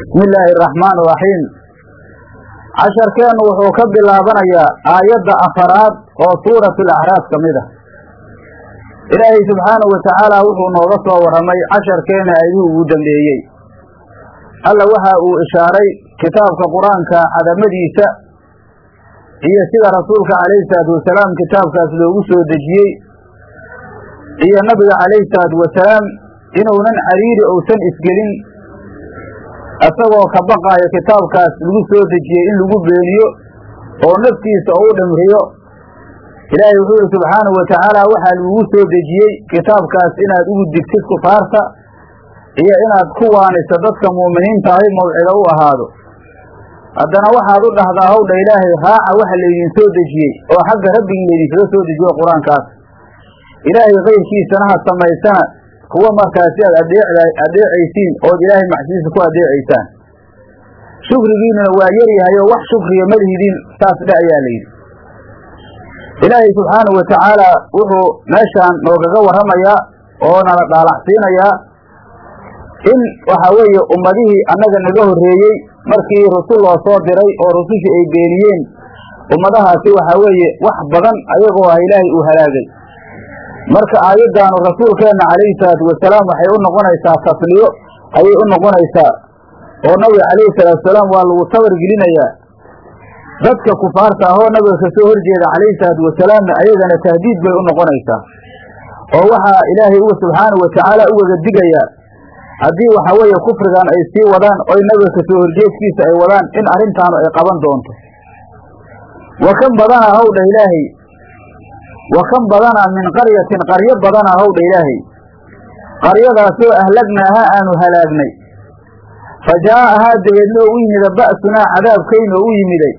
bismi illaahi araxmaan iraxiim casharkeennu wuxuu ka bilaabanayaa aayadda afaraad oo suuratu alaxraaf ka mid ah. Ilaahay subxaanahu watacaala wuxuu nooga soo warramay casharkeenna aydihii ugu dambeeyey. Alla waxa uu ishaaray kitaabka qur'aanka cadamadiisa iyo sida rasuulka calayhi salaatu wasalaam kitaabkaas loogu soo dejiyey iyo nabiga calayhi salaatu wasalaam inuunan cariiri uusan isgelin isagoo ka baqaayo kitaabkaas lagu soo dejiyey in lagu beeniyo oo naftiisa u dhimriyo ilaahay wuxuu yihi subxaanahu watacaala waxaa lagugu soo dejiyey kitaabkaas inaad ugu digtid kufaarta iyo inaad ku waaniso dadka muuminiinta ahay mawcido u ahaado. Haddana waxaad u dhahdaa hawdha ilaahay raaca waxa laydin soo dejiyey oo xagga rabbigii laydinkaga soo dejiyo qur'aankaas. Ilaahay kayrkiisana ha samaysana kuwa markaasi aad adeecaysiin ood ilaahay macsidiisa ku adeecaysaan shukrigiinuna waa yaryahay oo wax shukriya malihidiin saas dhe ayaa layidhi ilaahay subxaanahu watacaala wuxuu meeshaan noogaga warramayaa oo nala dhaalacsiinayaa in waxa weeye ummadihii annaga naga horreeyey markii rusul loo soo diray oo rusushii ay beeniyeen ummadahaasi waxaa weeye wax badan ayagoo ah ilaahay uu halaagay marka aayaddaanu rasuulkeenna calayhi salaatu wasalaam waxay u noqonaysaa tasliyo ayay u noqonaysaa oo nabiga calayhi salaatu wasalaam waa lagu sabar gelinayaa. Dadka kufaarta ahoo nabiga ka soo horjeeda calayhi salaatu wasalaamna ayagana tahdiid bay u noqonaysaa. Oo waxaa ilaahay uga subxaanahu watacaala ugaga digayaa haddii waxa weeye kufrigan ay sii wadaan oy nabiga ka soo horjeedkiisa ay wadaan in arrintaanu ay qaban doonto. Wa kan badana hawdha ilaahay wa kan badanaa min qaryatin qaryo badanaa hawdha ilaahay qaryadaasoo ahlagnaaha aanu halaagnay. Fa jaa'ahaa dabeedna oo u yimida ba'sunaa cadaabkayn oo u yimiday.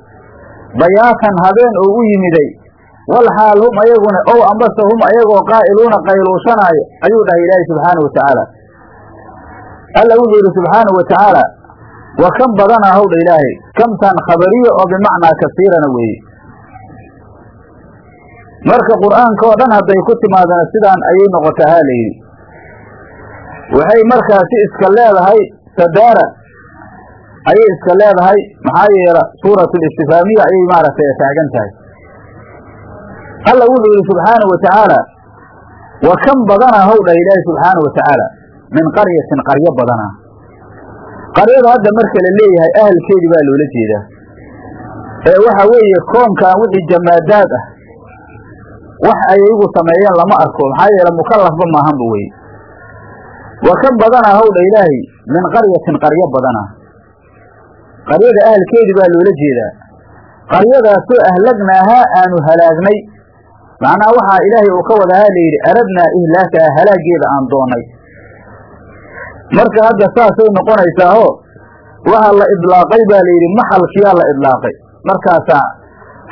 Bayaatan habeen oo u yimiday. Wal xaal hum ayaguna ow ambase hum ayagoo qaa'iluuna qayluushanaayo ayuu dhahay ilaahay subxaanahu watacaala alla wuxuu yidhi subxaanahu watacaala wa kan badanaa hawdha ilaahay kamtaan khabariyo oo bimacnaa kasiirana weeye marka qur'aanka oo dhan hadday ku timaadana sidaan ayay noqota haa la yidhi. Waxay markaasi iska leedahay sadaara ayay iska leedahay maxaa yeela suuratu listifaamiya ayay maaragtay taagan tahay. Alla wuxuu yidhi subxaanahu watacaala wa kan badanaa hawdha ilaahi subxaanahu watacaala min qaryatin qaryo badanaa. Qaryada hadda marka la leeyahay ahalkeedii baa loola jeedaa. Ee waxa weeye koonkan wixii jamaadaad ah wax ay igu sameeyeen lama arko. Maxaa yeele mukallafba maahanba weye wa kan badanaa hawdha ilaahi min qaryatin qaryo badanaa qaryada ahalkeedii baa loola jeedaa. Qaryadaasoo ahlagnaahaa aanu halaagnay. Macnaha waxaa ilaahay uu ka wadahaa layidhi aradnaa ihlaakaha halaageeda aan doonay. Marka hadda saasay noqonaysaaho waxaa la idlaaqay baa layidhi maxalkiyaa la idlaaqay. Markaasaa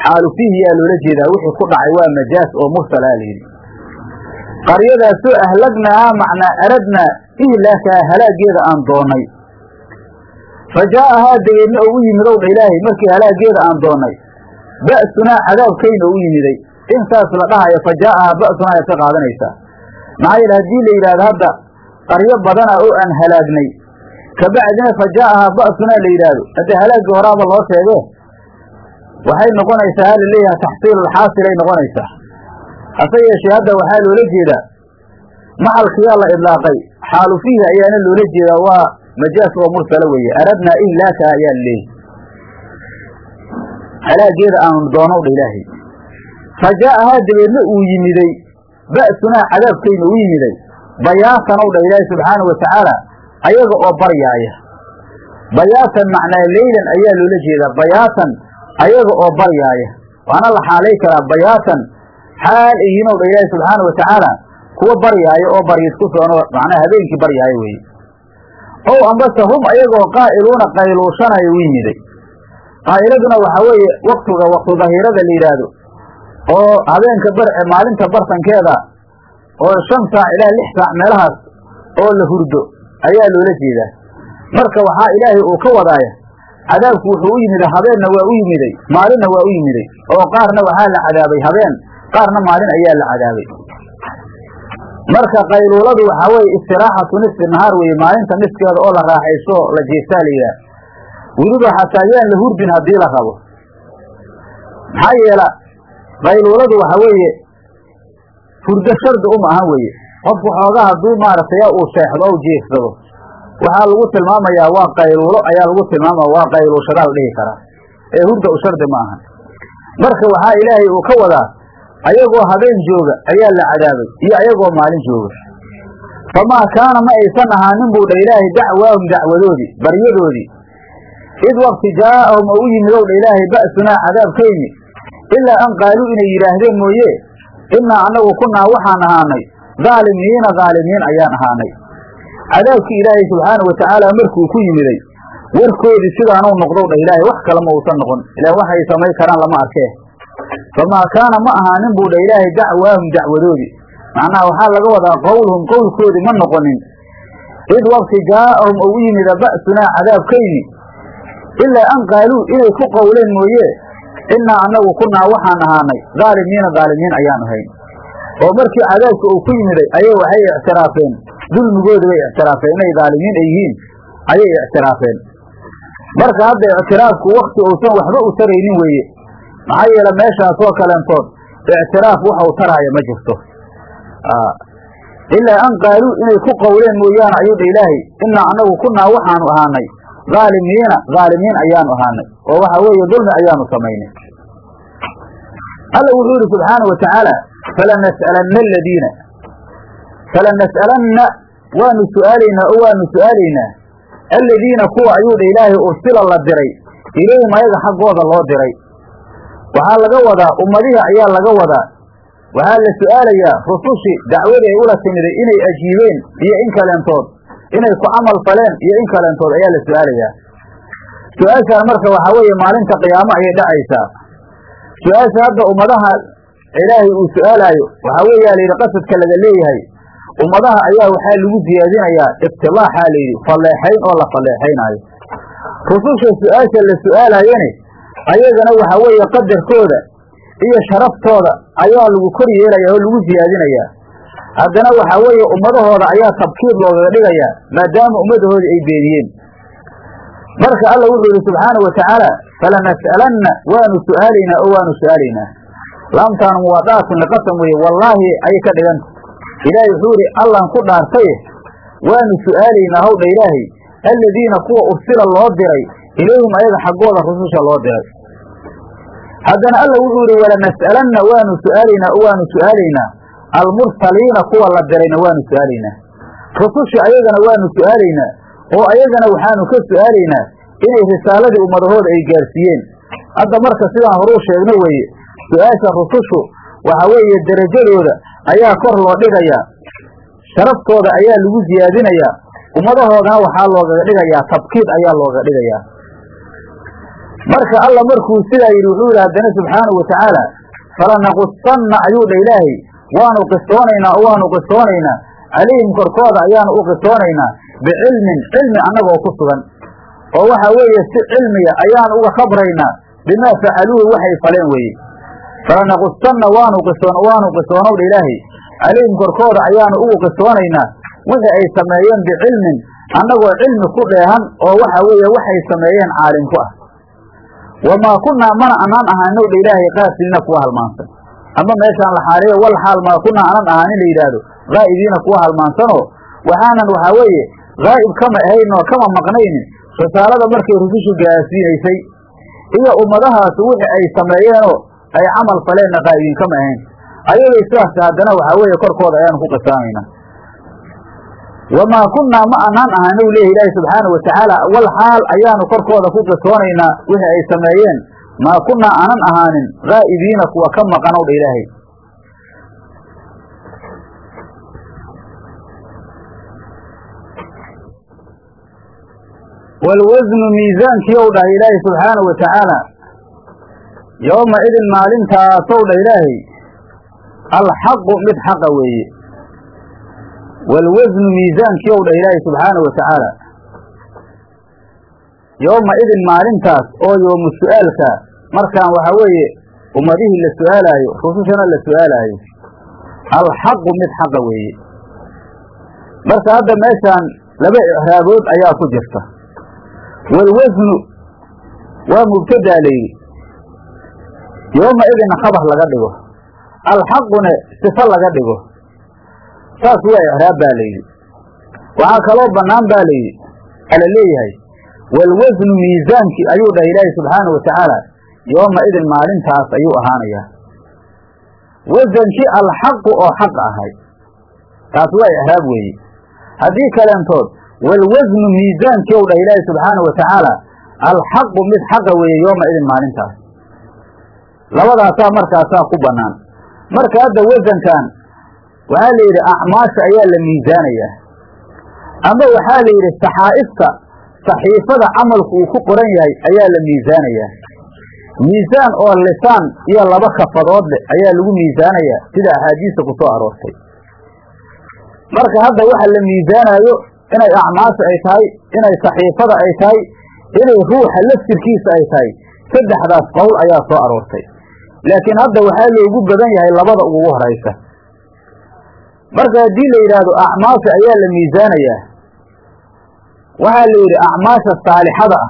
xaalu fiihi yaa loola jeedaa wixii ku dhacay waa majaas oo mursalaa layidhi qaryadaasoo ahlagnaahaa macnaa aradnaa ihlaakaha halaageeda aan doonay. Fa jaa'ahaa dabeedna oo u yimid owdha ilaahay markii halaageeda aan doonay ba'sunaa cadaabkayna u yimiday. In saas la dhahayo fa jaa'ahaa ba'sunaa ay ka qaadanaysaa maxaa yeele haddii la yidhaahdo hadda qaryo badana oo aan halaagnay kabacdina fa jaa'ahaa ba'sunaa la yidhaahdo. Haddee halaaggii horaaba loo sheegee waxay noqonaysaa ha la leeyahay taxsiilulxaasilay noqonaysaa. Hase yeeshee hadda waxaa loola jeedaa maxalkiyaa la idlaaqay xaalu fiihi ayaana loola jeedaa waa majaas oo mursala weeye aradnaa ihlaaka ayaa leeyahy halaageeda aanu doonowdha ilaahay. Fa jaa'ahaa dabeedna uu yimiday ba'sunaa cadaabkayna u yimiday bayaatan ow dha ilaahi subxaanahu watacaala ayaga oo baryaaya. Bayaatan macnaa leylan ayaa loola jeedaa bayaatan ayaga oo baryaaya waana la xaalay karaa bayaatan xaal ihiin ow dha ilaahi subxaanahu watacaala kuwa baryaaya oo baryid ku soono macnaa habeenkii baryaaya weeye. Ow ambase hum ayagoo qaa'iluuna qayluushanayo u yimiday qaa'iladuna waxaa weeye waktiga waktu dahiirada la yidhaahdo oo habeenka bar maalinta bartankeeda oo shan saac ilaa lix saac meelahaas oo la hurdo ayaa loola jeedaa. Marka waxaa ilaahay uu ka wadaaya cadaabku wuxuu u yimiday habeenna waa u yimiday maalinna waa u yimiday oo qaarna waxaa la cadaabay habeen qaarna maalin ayaa la cadaabay. Marka qayluuladu waxaa weeye istiraaxatu nisfi nahaar weeye maalinta niskeeda oo la raaxaysto la jeestaa la yidhaah weliba xataa yaan la hurdin haddii la rabo. Maxaa yeela qayluuladu waxa weeye hurdo shardi uma ahan weeye. Qofku xoogaa hadduu maaragtay uu seexdo ou jeegsado waxaa lagu tilmaamayaa waa qayluulo ayaa lagu tilmaamaya waa qayluushadaa la dhihi karaa ee hurda u shardi ma ahan marka waxaa ilaahay uu ka wadaa ayagoo habeen jooga ayaa la cadaabay iyo ayagoo maalin jooga. Famaa kaana ma aysan ahaanin buu dha ilaahay dacwaahum dacwadoodii baryadoodii id wakti jaa'ahum oo u yimid ow dha ilaahay ba'sunaa cadaabkayni ilaa an qaaluu inay yidhaahdeen mooye innaa annagu kunnaa waxaan ahaanay dhaalimiina dhaalimiin ayaan ahaanay cadaabkii ilaahay subxaana wa tacaala markuu ku yimiday warkoodii sidaanuu noqdow dha ilaahay wax kale ma uusan noqon. Ilaan waxay samayn karaan lama arkee. Famaa kaana ma ahaanin buu dha ilaahay dacwaahum dacwadoodii macnaha waxaa laga wadaa qowluhum qowlkoodii ma noqonin. Id wakti jaa'ahum oo u yimida ba'sunaa cadaabkayni. Ilaa an qaaluu inay ku qowleen mooye innaa annagu kunnaa waxaan ahaanay. Dhaalimiina dhaalimiin ayaan ahayn. Oo markii cadaabka uu ku yimiday ayay waxay ictiraafeen dulmigoodi bay ictiraafeen inay dhaalimiin ay yihiin ayay ictiraafeen. Marka hadda ictiraafku wakti uusan waxba u taraynin weeye maxaa yeele meeshaasoo kaleentood ictiraaf waxa u taraayo ma jirto. Ilaa an qaaluu inay ku qowleen mooyaane ayuu dha ilaahay innaa annagu kunnaa waxaanu ahaanay dhaalimiina dhaalimiin ayaanu ahaanay oo waxa weeye dulmi ayaanu samaynay. Alla wuxuu yidhi subxaana wa tacaala falanas'alanna aladiina falanas'alanna waanu su'aalaynaa oo waanu su'aalaynaa aladiina kuwa ayuu dha ilaahay ursila la diray ilayhim ayaga xaggooda loo diray waxaa laga wadaa ummadihii ayaa laga wadaa waxaa la su'aalayaa rusushii dacwadii ay ula timiday inay ajiibeen iyo in kaleentood inay ku camal faleen iyo in kaleentood ayaa la su'aalayaa su'aashaan marka waxaa weeye maalinta qiyaamo ayay dhacaysaa su'aasha hadda ummadaha ilaahay uu su'aalaayo waxaa weeyaa layidhi qasadka laga leeyahay ummadaha ayaa waxaa lagu siyaadinayaa ibtilaaxaa layidhi falleexayn oo la falleexaynaayo rususha su'aasha la su'aalaayane ayagana waxaa weeye qadarkooda iyo sharaftooda ayaa lagu kor yeelayaa oo lagu siyaadinayaa haddana waxaa weeye ummadahooda ayaa tabkiid loogaga dhigayaa maadaama ummadahooda ay beeniyeen marka alla wuxuu yidhi subxaana wa tacaala falanas'alanna waanu su'aalaynaa oo waanu su'aalaynaa. Laamtaanu muwaadaatun liqasam weeye wallaahi ayay ka dhiganta ilaahay wuxuu yidhi allan ku dhaartaye waanu su'aalaynaa howdha ilaahay aladiina kuwa ursila loo diray ilayhim ayaga xaggooda rususha loo diray. Haddana alla wuxuu yidhi walanas'alanna waanu su'aalaynaa waanu su'aalaynaa. Almursaliina kuwa la dirayna waanu su'aalaynaa. Rususha ayagana waanu su'aalaynaa oo ayagana waxaanu ka su'aalaynaa inay risaaladii ummadahooda ay gaarsiiyeen. Hadda marka sidaan horuu sheegno weeye su'aasha rusushu waxa weeye derajadooda ayaa kor loo dhigayaa sharaftooda ayaa lagu siyaadinayaa ummadahoodana waxaa loogaga dhigayaa tabkiid ayaa loogaga dhigayaa marka alla markuu sidaa yidhi wuxuu yidhi haddana subxaanahu wa tacaala falanaqusanna ayuu dha ilaahay waanu qisoonaynaa oo waanu qisoonaynaa calayhim korkooda ayaanu u qisoonaynaa bicilmin cilmi annagoo ku sugan. Oo waxa weeye si cilmiya ayaanu uga khabraynaa bimaa facaluuhu waxay faleen weeye. Falanaqusanna waanu qisoon waanu qisoonowdha ilaahay calayhim korkooda ayaanu ugu qisoonaynaa wixii ay sameeyeen bicilmin annagoo cilmi ku dheehan oo waxa weeye waxay sameeyeen caalim ku ah. Wamaa kunnaa mana anaan ahaanowdha ilaahay qaafilina kuwa halmaansan. Ama meeshaan la xaaliyo wal xaal maa kunnaa anan ahaanin la yidhaahdo haa'ibiina kuwa halmaansanoo waxaanan waxaa weeye haa'ib kama ahayn oo kama maqnaynin. Risaalada markay rusushu gaarsiinaysay iyo ummadahaas wixii ay sameeyeenoo ay camal faleenna qaa'ibiin kama ahayn ayagay sidaas haddana waxaa weeye korkooda ayaanu ku qisaamaynaa wamaa kunnaa ma anaan ahayn u leeyahy ilaahi subxaanau watacaala wal xaal ayaanu korkooda ku qisoonaynaa wixii ay sameeyeen. Maa kunnaa anan ahaanin haa'ibiina kuwa ka maqanow dha ilaahay. Walwasnu miisaankii ou dhahay ilaahay subxaanau wa tacaala. Yowma idin maalintaasow dha ilaahay alxaqu mid xaqa weeye. Walwasnu miisaankii ou dhah ilaahay subxaanau wa tacaala. Yowma idin maalintaas oo yoomu su'aalka markaan waxaa weeye ummadihii la su'aalaayo rusushana la su'aalaayo. Alxaqu mid xaqa weeye. Marka hadda meeshaan laba icraabood ayaa ku jirta. Walwasnu waa mubtadaa layidhi yooma idin khabar laga dhigo alxaqune sifo laga dhigo. Saas waa icraab baa layidhi waxaa kaloo bannaan baa layidhi ala leeyahay walwasnu miisaankii ayuu dhahay ilaahi subxaana wa tacaala yooma idin maalintaas ayuu ahaanayaa. Wasankii alxaqu oo xaq ahay. Taas waa icraab weeye haddii kaleentood walwasnu miisaankii ou dhahay ilaahi subxaana wa tacaala alxaqu mid xaqa weeye yooma idin maalintaas. Labadaasaa markaasaa ku bannaan marka hadda wasankan waxaa la yidhi acmaasha ayaa la miisaanayaa ama waxaa la yidhi saxaa'ifta saxiifada camalku uu ku qoran yahay ayaa la miisaanayaa miisaan oo lisaan iyo laba kafadood leh ayaa lagu miisaanayaa sida axaadiista ku soo aroortay. Marka hadda waxa la miisaanaayo inay acmaasha ay tahay inay saxiifada ay tahay inay ruuxa laftirkiisa ay tahay saddexdaas qowl ayaa soo aroortay laakiin hadda waxaa loogu badan yahay labada ugu horaysa. Marka haddii la yidhaahdo acmaasha ayaa la miisaanayaa waxaa la yidhi acmaasha saalixada ah.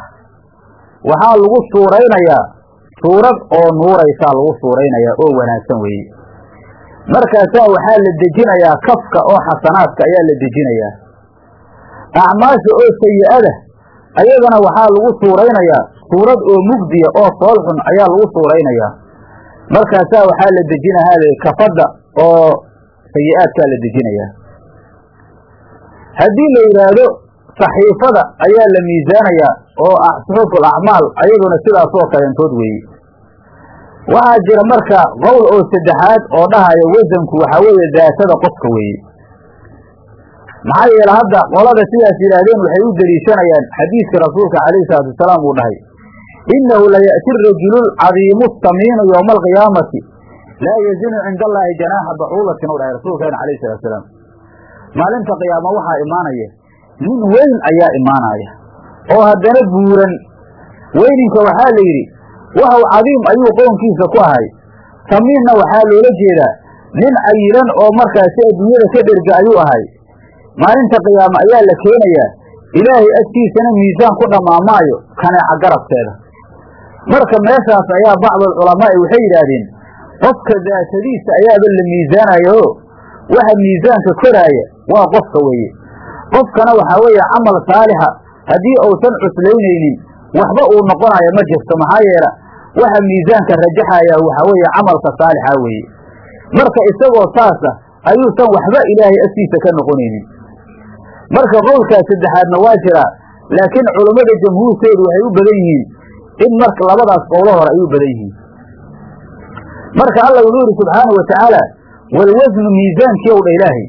Waxaa lagu suuraynayaa suurad oo nuuraysaa lagu suuraynayaa oo wanaagsan weeye. Markaasaa waxaa la dejinayaa kafka oo xasanaadka ayaa la dejinayaa. Acmaasha oo sayi-ada ayadana waxaa lagu suuraynayaa suurad oo mugdiya oo foolxun ayaa lagu suuraynayaa markaasaa waxaa la dejinahaa kafadda oo sayi-aadkaa la dejinayaa haddii la yidhaahdo saxiifada ayaa la miisaanayaa oo suxuful acmaal ayaduna sidaas oo kaleentood weeye waxaa jira marka qowl oo saddexaad oo dhahaya wasanku waxaa weeye daatada qofka weeye maxaa yeele hadda qolada sidaas yidhaahdeen waxay u deliishanayaan xadiidka rasuulka calayhi salaatu wasalaam uu dhahay innahu laya'ti rajulu lcadiimu samiinu yowma alqiyaamati laa yazinu cinda allaahi janaaxa bacuulatin u dhahay rasuulkeena calayhi salatu wasalaam maalinta qiyaama waxaa imaanaya nin weyn ayaa imaanaya oo haddana buuran weyninka waxaa la yidhi wahaw cadiim ayuu qownkiisa ku ahay samiinna waxaa loola jeedaa nin cayilan oo markaasi adduunyada ka dherga ayuu ahay maalinta qiyaama ayaa la keenayaa ilaahay agtiisana miisaan ku dhammaamaayo kaneeca garabkeeda marka meeshaas ayaa bacdulculamaa'i waxay yidhaahdeen qofka daatadiisa ayaaba la miisaanayo? Waxa miisaanka koraaya waa qofka weeye. Qofkana waxaa weeye camal saalixa haddii uusan cuslaynaynin waxba uu noqonayo ma jirto maxaa yeele waxa miisaanka rajaxaya waxaa weeye camalka saalixa weeye. Marka isagoo saasa ayuusan waxba ilaahay agtiisa ka noqonaynin. Marka qowlkaas saddexaadna waa jiraa laakiin culummada jamhuurteedu waxay u badan yihiin in marka labadaas qowlo hore ay u badan yihiin marka alla wuxuu yidhi subxaana wa tacaala walwasnu miisaankii ow dha ilaahay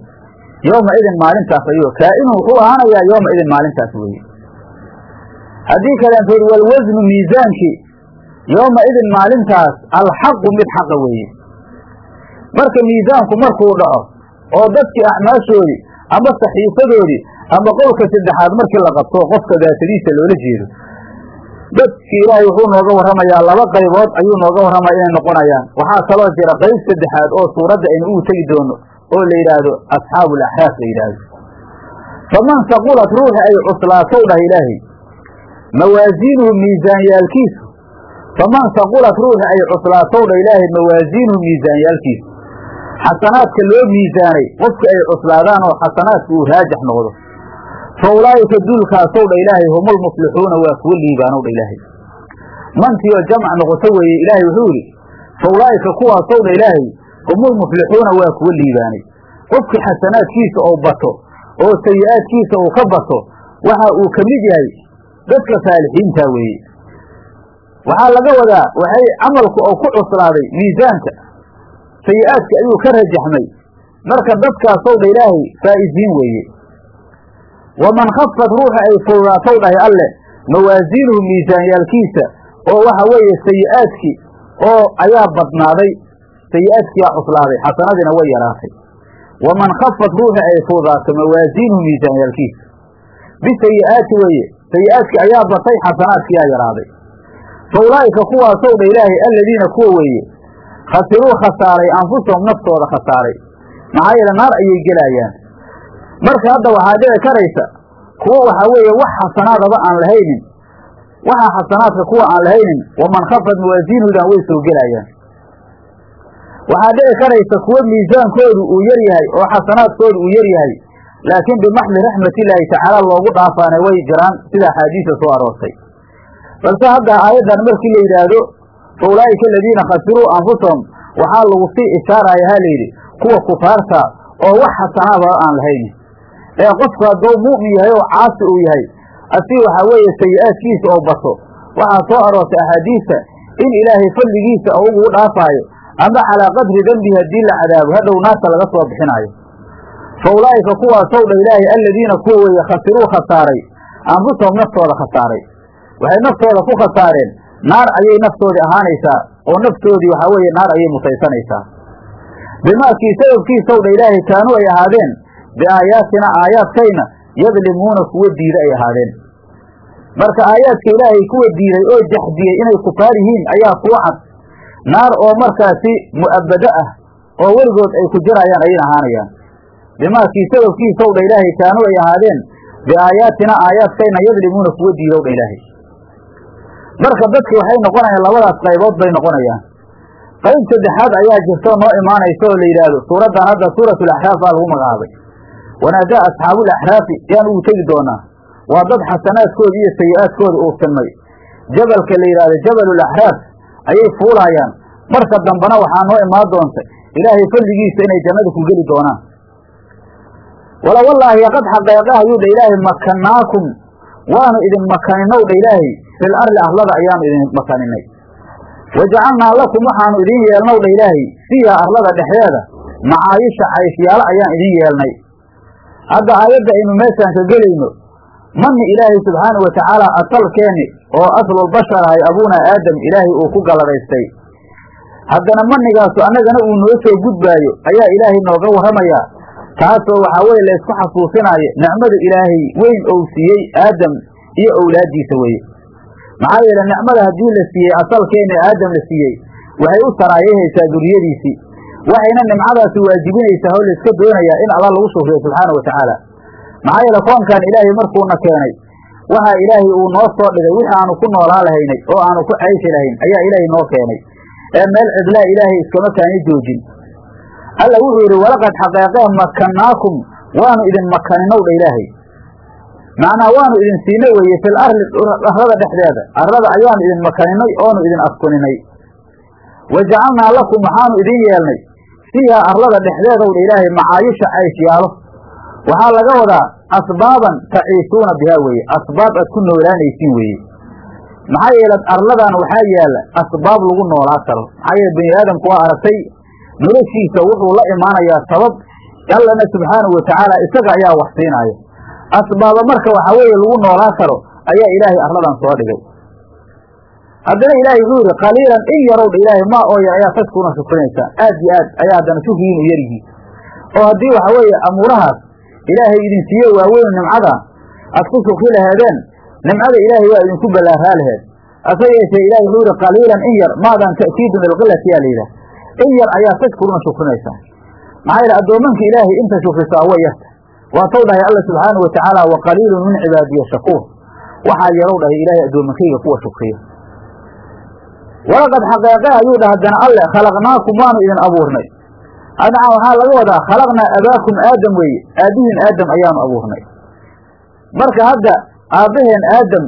yooma idin maalintaas ayuu kaa'inun wuxuu ahaanayaa yooma idin maalintaas weeye haddii kaleentood walwasnu miisaankii yooma idin maalintaas alxaqu mid xaqa weeye marka miisaanku markuu dhaco oo dadkii acmaashoodii ama saxiifadoodii ama qowlka saddexaad markii la qabto qofka daatadiisa loola jeedo dadkii ilaahay wuxuu nooga warramayaa laba qaybood ayuu nooga warramaya inay noqonayaan. Waxaa kaloo jira qayb saddexaad oo suuradda aynu ugu tegi doono oo la yidhaahdo asxaabu alaxraaf la yidhaahdo. Faman saqulat ruuxi ay cuslaatow dhah ilaahay. Mawaasiinuhu miisaanyaalkiisu. Faman saqulat ruuxi ay cuslaatow dhah ilaahay mawaasiinuhu miisaanyaalkiisu. Xasanaadka loo miisaanay qofka ay cuslaadaan oo xasanaadka uu raajax noqdo fa ulaa'ika duulkaasow dha ilaahay humulmuflixuuna waa kuwa liibaanow dha ilaahay. Mankiioo jamc noqoto weeye ilaahay wuxuu yidhi fa ulaa'ika kuwaasow dha ilaahay humulmuflixuuna waa kuwa liibaanay qofkii xasanaadkiisa ou bato oo sayi-aadkiisa uu ka bato waxa uu ka mid yahay dadka saalixiinta weeye. Waxaa laga wadaa waxay camalku oo ku cuslaaday miisaanka. Sayi-aadka ayuu ka rajaxmay. Marka dadkaasow dha ilaahay faa'iziin weeye waman khafad ruuxa ay fududaatow dhahay alle mawaasiinuhu miisaanyaalkiisa oo waxa weeye sayi-aadkii oo ayaa badnaaday sayi-aadkiyaa cuslaaday xasanadiina way yaraatay waman khafad ruuxa ay fududaato mawaasiinuhu miisaanyaalkiisa bisayi-aati weeye sayi-aadkii ayaa batay xasanaadkiyaa yaraaday fa ulaa'ika kuwaasow dha ilaahay alladiina kuwa weeye khasiruu khasaaray anfusahum naftooda khasaaray maxaa yeele naar ayay gelayaan marka hadda waxaa dhici karaysa kuwo waxaa weeye wax xasanaadaba aan lahaynin waxa xasanaadka kuwa aan lahaynin waman khafad mawaasiinudan way soo gelayaan. Waxaa dhici karaysa kuwo miisaankoodu uu yar yahay oo xasanaadkoodu uu yar yahay laakiin bimaxdi raxmatillaahi tacaala loogu dhaafaana way jiraan sida axaadiisa soo aroortay. Balse hadda aayaddan markii la yidhaahdo fa ulaa'ika aladiina khasiruu anfusahum waxaa lagu sii ishaaraya ha layidhi kuwa kufaarta oo wax xasanaadaba aan lahaynin ee qofku hadduu mu'min yahay oo caasi uu yahay asii waxaa weeye sayi-aadkiisa oo bato waxaa soo aroortay axaadiista in ilaahay fadligiisa ugu dhaafaayo ama calaa qadri dembihi haddii la cadaabo hadhow naarta laga soo bixinaayo. Fa ulaa'ika kuwaasow dha ilaahay aladiina kuwa weeye khasiruu khasaaray anfusahum naftooda khasaaray. Waxay naftooda ku khasaareen naar ayay naftoodii ahaanaysaa oo naftoodii waxaa weeye naar ayay mutaysanaysaa. Bimaakii sababkiisaw dha ilaahay kaanuu ay ahaadeen biaayaatina aayaadkayna yadlimuuna kuwa diida ay ahaadeen marka aayaadka ilaahay kuwa diiday oo jaxdiyey inay kufaar yihiin ayaa kuwa cad naar oo markaasi mu'abbado ah oo weligood ay ku jirayaan ayay ahaanayaan bimaakii sababkiisaw dha ilaahay kaanuu ay ahaadeen biaayaatina aayaadkayna yadlimuuna kuwa diidow dha ilaahay marka dadki waxay noqonayaan labadaas qaybood bay noqonayaan qayb saddexaad ayaa jirto noo imaanaysa oo la yidhaahdo suuraddan hadda suuratulaxraaf baa lagu magacaabay wanaadaa asxaabulaxraafi yaan ugu tegi doonaa. Waa dad xasanaadkooda iyo sayi-aadkooda uursanmay jabalka la yidhahdo jabalulaxraaf ayay fuulaayaan marka dambena waxaa noo imaan doonta ilaahay fadligiisa inay jannada ku geli doonaan. Wala wallaahi qad xaqeeqa ayuu dha ilaahay makanaakum waanu idin makaninow dha ilaahay. Fil arli arlada ayaanu idin makaninay wajacalnaa lakum waxaanu idin yeelnow dha ilaahay. Fiiha arlada dhexdeeda. Macaayisha cayshyaalo ayaan idin yeelnay hadda aayadda aynu meeshaan ka gelayno mani ilaahay subxaanau watacaala asalkeeni oo aslulbashar ahay abuunaa aadam ilaahay uu ku galladaystay haddana manigaasu annagana uu noo soo gudbaayo ayaa ilaahay nooga warramayaa taasoo waxaa weeye laysku xasuusinaayo nicmada ilaahay weyn ou siiyey aadam iyo owlaaddiisa weeye. Maxaa yeele nicmada haddii la siiyey asalkeeni aadam la siiyey waxay u saraayahaysaa duriyadiisii waxayna nimcadaasi waajibinaysaa oo layska doonayaa in alla lagu shukriyo subxaana wa tacaala maxaa yeele koonkan ilaahay markuuna keenay waxaa ilaahay uu noo soo dhigay wixii aanu ku noolaa lahaynay oo aanu ku cayshi lahayn ayaa ilaahay noo keenay. Ee meel cidlaa ilaahay iskama kaani joojin. Alla wuxuu yidhi walaqad xaqeeqee makannaakum waanu idin makaninow dha ilaahay. Macnaa waanu idin siinay weeye fil arli arlada dhexdeeda. Arlada ayaanu idin makaninay oonu idin askuninay wa jacalnaa lakum waxaanu idin yeelnay fiiha arlada dhexdeedow dha ilaahay macaayisha cayshyaalo waxaa laga wadaa asbaaban taciishuuna bihaa weeye. Asbaab aad ku noolaanaysiin weeye. Maxaa yeele arladan waxaa yaalla asbaab lagu noolaa karo maxaa yeele bani aadamku waa aragtay noloshiisa wuxuu la imaanayaa sabab allana subxaanahu watacaala isaga ayaa wax siinaya. Asbaaba marka waxaa weeye lagu noolaa karo ayaa ilaahay arladan soo dhigay haddana ilaahay wuxuu yidhi qaliilan in yarowdha ilaahay maa oo yar ayaa tashkuna shukrinaysaa aad iyo aad ayaa haddana shukrigiinu yaryihiin. Oo haddii waxa weeye amuurahaas ilaahay idin siiye waaweyn nimcada aad ku shukri laheedeen nimcada ilaahay waa idinku ballaaraa laheed ase yeeshee ilahay wuxuu yihi qaliilan in yar maadan ta'kiidun lilqilati yaa la yidhaah in yar ayaa tashkuruna shukrinaysaa maxaa yeele addoomanka ilaahay inta shukrisaa way yarta. Waatau dhahay alla subxaanau watacaala wa qaliilun min cibaadiya shakuur. Waxaa yarow dhahay ilaahay addoomankayga kuwa shukriya walaqad xaqeeqe ayuu dhah haddana alle khalaqnaakum waanu idin abuurnay. Hadna waxaa laga wadaa khalaqnaa abaakum aadam weeye aabbihiin aadam ayaanu abuurnay. Marka hadda aabbaheen aadam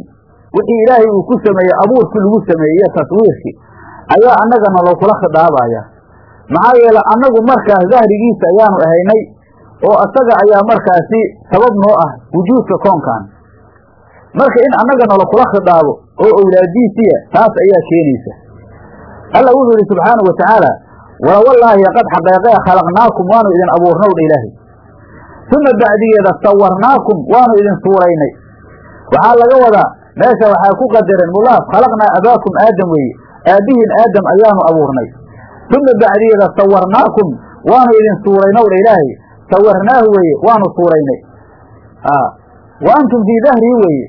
wixii ilaahay uu ku sameeyey abuurkii lagu sameeyey iyo taswiirkii ayaa annagana lookula khidaabayaa maxaa yeele annagu markaas dahrigiisa ayaanu ahaynay oo asaga ayaa markaasi sabab noo ah wujuudka koonkan. Marka in annagana lakula khidaabo oo owlaadiisiya taas ayaa keenaysa alla wuxuu yidhi subxaanau wa tacaala wala wallaahi qad xaqeeqee khalaqnaakum waanu idin abuurnowdha ilaahay. Uma bacdigeeda sawarnaakum waanu idin suuraynay waxaa laga wadaa meesha waxaa ku qadaran mulaaf khalaqnaa abaakum aadam weeye aabbihiin aadam ayaanu abuurnay. Uma bacdigeeda sawarnaakum waanu idin suuraynowdha ilaahay. Sawarnaahu weeye waanu suuraynay wa antum fii dahrii weeye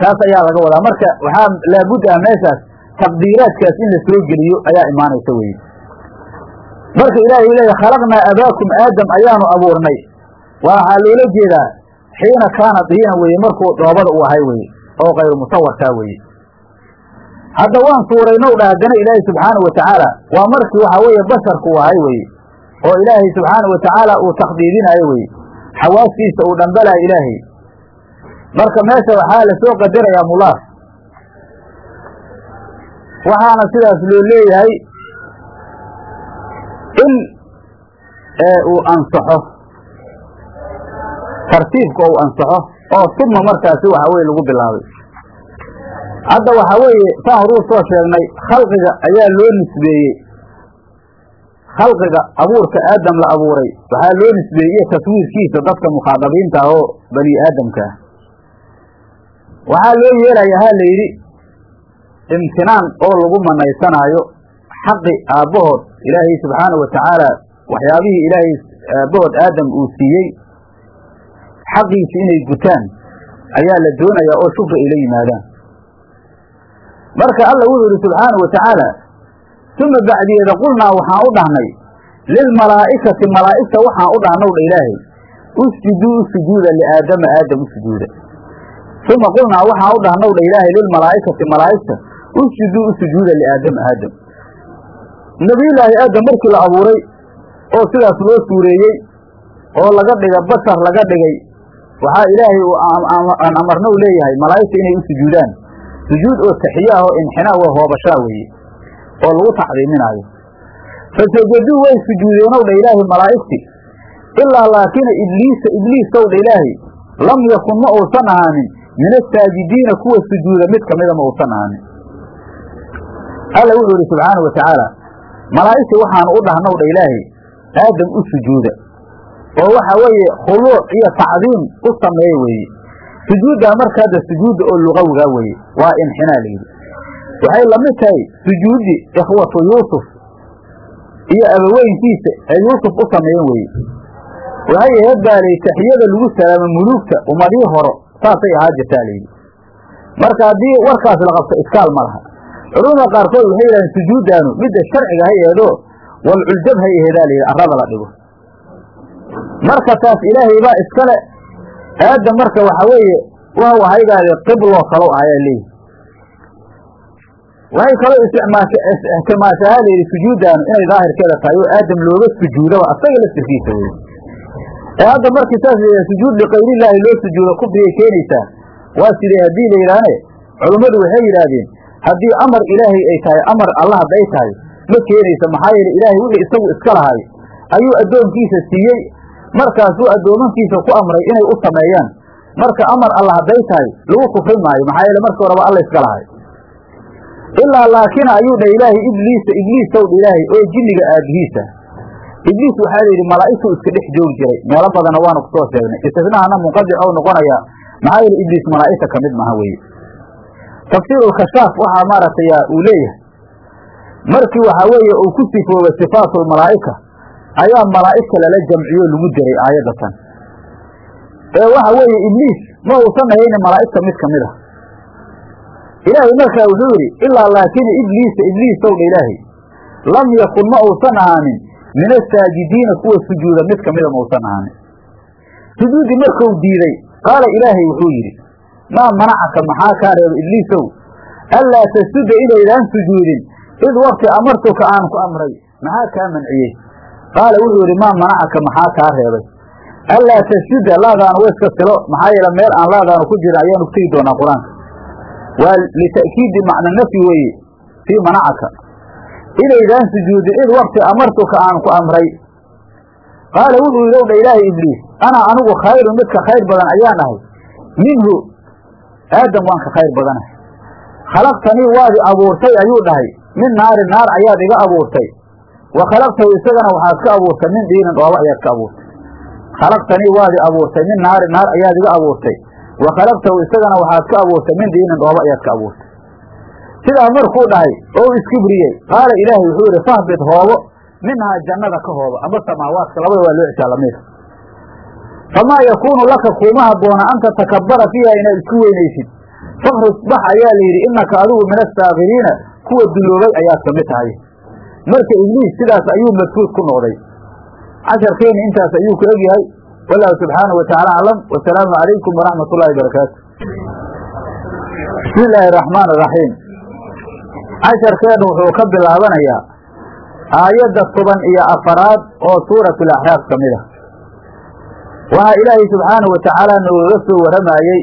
taas ayaa laga wadaa. Marka waxaa laabud ah meeshaas taqdiiraadkaas in la soo geliyo ayaa imaanaysa weye marka ilaahay leeya khalaqnaa abaakum aadam ayaanu abuurnay. Waxaa loola jeedaa xiina kaana diinan weeye markuu dhoobada u ahay weye oo kayru musawarkaa weeye. Hadda waan suuraynow dha haddana ilaahay subxaana wa tacaala waa markii waxaa weeye basharku ahay weye oo ilaahay subxaana wa tacaala uu takhdiidinaayo weye xawaastiisa uu dhambalayo ilaahay. Marka meesha waxaa la soo qadarayaa mulaaf waxaana sidaas loo leeyahay in uu ansaxo. Tartiibka uu ansaxo oo suma markaasi waxa weye lagu bilaabay. Hadda waxa weeye saan horuu soo sheegnay khalqiga ayaa loo nisbeeyey. Khalqiga abuurka aadam la abuuray waxaa loo nisbeeyey taswiirkiisa dadka mukhaadabiinta ah oo bani aadamka. Ah waxaa loo yeelayaa ha la yidhi imtinaan oo lagu manaysanaayo xaqi aabbahood. Ilaahay subxaana wa tacaala waxyaabihii ilaahay aabbahood aadam uu siiyey xaqiisi inay gutaan ayaa la doonayaa oo shukri ay la yimaadaan. Marka alla wuxuu yidhi subxaana wa tacaala uma bacdiyeeda qulnaa waxaan u dhahnay lilmalaa'ikati malaa'igta waxaan u dhahnow dha ilaahay usjuduu u sujuuda liaadama aadam u sujuuda uma qulnaa waxaan u dhahnow dha ilaahay lilmalaa'ikati malaa'igta usjuduu u sujuuda liaadama aadam nebiyullaahi aadam markii la abuuray oo sidaas loo suureeyey oo laga dhiga bashar laga dhigay waxaa ilaahay uu aan amarna u leeyahay malaa'igta inay u sujuudaan. Sujuud oo taxiye ah oo imxinaa wa hoobashaa weeye oo lagu tacdiiminaayo fasajaduu way sujuudeenow dha ilaahay malaa'igti ilaa laakina ibliisa ibliisow dha ilaahay lam yakun ma uusan ahaanin min asaajidiina kuwa sujuuda mid kamida ma uusan ahaanin alla wuxuu yidhi subxaana wa tacaala malaa'igti waxaanu u dhahnow dha ilaahay aadam u sujuuda. Oo waxa weeye khuluuc iyo tacdiim u sameeye weeye. Sujuuddaa marka hadda sujuudda oo lugawigaa weeye waa imxinaa layidhi waxay la mid tahay sujuudi ikhwatu yuusuf iyo abaweynkiisa ee yuusuf u sameeyeen weeye. Waxay aheed baa layidhi taxiyada lagu salaamo muluugta ummadii horo saasay ahaa jirtaa layidhi marka haddii warkaas la qabto iskaal ma laha culamada qaarkood waxay yidhahdeen sujuuddaanu midda sharciga hay eheedoo walculjab hay aheedaa layidhi arrada la dhigo. Marka taas ilaahay baa iskale aadam marka waxa weeye waa wahaygaade qibloo kalow ah ayaa leeyihi waxay kaloo isticmaasha ixtimaashahaa layidhi sujuuddaanu inay daahirkeeda tahay oo aadam looga sujuudaba asaga laftirkiisa weye ee hadda markii saas la yidhaha sujuud likayriillaahi loo sujuudo kufriyay keenaysaa. Waa sidee haddii la yidhaahne culummadu waxay yidhaahdeen haddii amar ilaahay ay tahay amar alla hadday tahay ma keenaysa maxaa yeele ilaahay wixii isagu iska lahay. Ayuu addoonkiisa siiyey markaasuu addoomankiisa ku amray inay u sameeyaan. Marka amar alla hadday tahay lagu kufrin maayo maxaa yeele markii horeba alla iska lahay. Ilaa laakina ayuu dha ilaahay ibliisa ibliisow dha ilaahay oo jinniga aabihiisa ibliis waxaa la yidhi malaa'igtuu iska dhex joogi jiray. Meelo badana waanu ku soo sheegnay. Istisnahana munqadic ou noqonayaa maxaa yeele ibliis malaa'igta ka mid maha weeye tafsiirulkashaaf waxaa maaragtay uu leeyahay. Markii waxaa weeye uu ku sifooba sifaatulmalaa'ika ayaa malaa'igta lala jamciyo lagu diray aayadatan ee waxa weeye ibliis ma uusan ahayni malaa'igta mid ka mid a ilaahay markaa wuxuu yidhi ilaa laakina ibliisa ibliisow dha ilaahay lam yakun ma uusan ahaanin min asaajidiina kuwa sujuuda mid kamida ma uusan ahaanin. Sujuuddii markuu diiday qaala ilaahay wuxuu yidhi maa manacaka maxaa kaa reeba ibliisow? Allaa tasjuda inaydaan sujuudin. Id wakti amartuka aan ku amray maxaa kaa manciyey? Qaala wuxuu yidhi maa manacaka maxaa kaa reebay? Allaa tasjuda laadaanu wa iska silo maxaa yeele meel aan laadaanu ku jirin ayaanu ku tegi doonaa qur'aanka. Waa lita'kiidi macna nafyi weeye fii manacaka. Inaydaan sujuudin id wakti amartuka aan ku amray. Qaala wuxuu yidhi ow dha ilaahay ibliis ana anigu khayrun midka khayr badan ayaan ahay. Minhu aadam waan ka khayr badanahay khalaqtanii waad abuurtay ayuu dhahay. Min naari naar ayaad iga abuurtay. Wa khalaqtahu isagana waxaad ka abuurtay. Min diinin dhoobo ayaad ka abuurtay. Khalaqtanii waad i abuurtay. Min naari naar ayaad iga abuurtay. Wa khalaqtahu isagana waxaad ka abuurtay. Min diinin dhoobo ayaad ka abuurtay. Sidaa markuu dhahay oo iskibriyey qaala ilaahay wuxuu yidhi fahbit hoobo minhaa jannada ka hoobo. Ama samaawaadka labada waa loo ceshaa lamiir famaa yakuunu laka kuuma habboona an tatakabara fiiha inaad isku weynaysid fakrus bax ayaa la yidhi innaka adigu min asaakiriina kuwa duloobay ayaad ka mid tahay marka ibliis sidaas ayuu madfuud ku noqday casharkeenna intaas ayuu ku egyahay wallahu subxaanahu watacaala aclam wasalaamu calaykum waraxmat ullahi barakaatu bismi illaahi araxmaan araxiim casharkeenu wuxuu ka bilaabanayaa aayadda toban iyo afaraad oo suurat alaxraaf ka mid ah waxaa ilaahay subxaanahu watacaala noogaga soo warramayey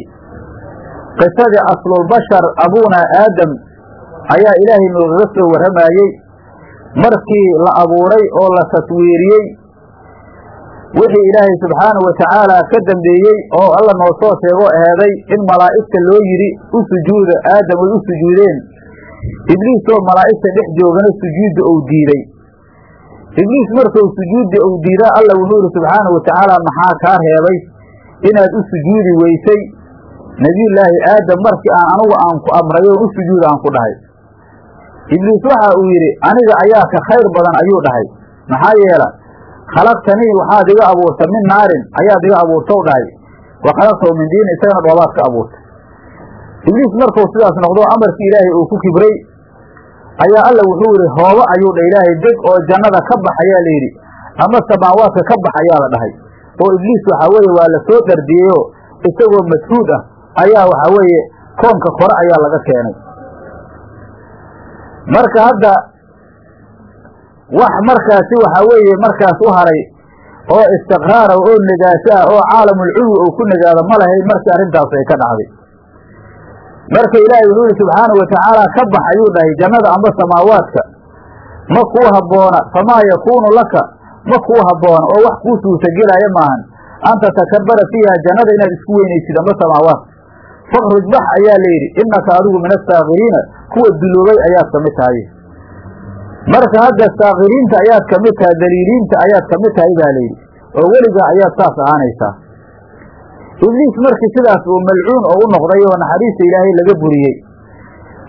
qisadii aslulbashar abuunaa aadam ayaa ilaahay noogaga soo warramayey markii la abuuray oo la taswiiriyey wixii ilaahay subxaanahu watacaala ka dambeeyey oo alla noo soo sheego eeday in malaa'igta loo yidhi u sujuuda aadam ay u sujuudeen. Ibliis oo malaa'igta dhex joogana sujuudda ou diiday ibliis markuu sujuudda ou diidaa alla wuxuu yidhi subxaanahu watacaala maxaa kaa reebay inaad u sujuudi weysay? Nebiyullaahi aadam markii aan anugu aan ku amray oo u sujuud aan ku dhahay. Ibliis waxa uu yidhi aniga ayaa ka khayr badan ayuu dhahay. Maxaa yeela khalaqtanii waxaad iga abuurta min naarin ayaad iga abuurtaw dhahay. Wa khalaqtahu min diinin isagana dhoobaad ka abuurtay. Ibliis markuu sidaas noqdo amarkii ilaahay uu ku kibray ayaa alla wuxuu yidhi hoobo ayuu dha ilaahay deg oo jannada ka bax ayaa la yidhi. Ama samaawaadka ka bax ayaa la dhahay. Oo ibliis waxaa weeye waa la soo dardiyeyoo isagoo mashuud ah ayaa waxaa weeye koonka kore ayaa laga keenay. Marka hadda wax markaasi waxaa weeye markaas u haray oo istiqraara oo negaaso ah oo caalamulculwi uu ku negaado ma lahayn markii arrintaas ay ka dhacday marka ilaahay wuxuu yihi subxaanahu watacaala ka bax ayuu dhahay jannada amba samaawaadka. Ma kuu habboona famaa yakuunu laka? Ma kuu habboona oo wax kuu suurtagelaya maahan. An tatakabara fiiha jannada inaad isku weynaysid amba samaawaadka fakruj bax ayaa layidhi innaka adigu min asaakiriina kuwa duloobay ayaad ka mid tahay. Marka hadda saakiriinta ayaad ka mid tahay daliiliinta ayaad ka mid tahay baa layidhi oo weligaa ayaad saas ahaanaysaa ibliis markii sidaas uu malcuun oo u noqday oo naxariista ilaahay laga buriyey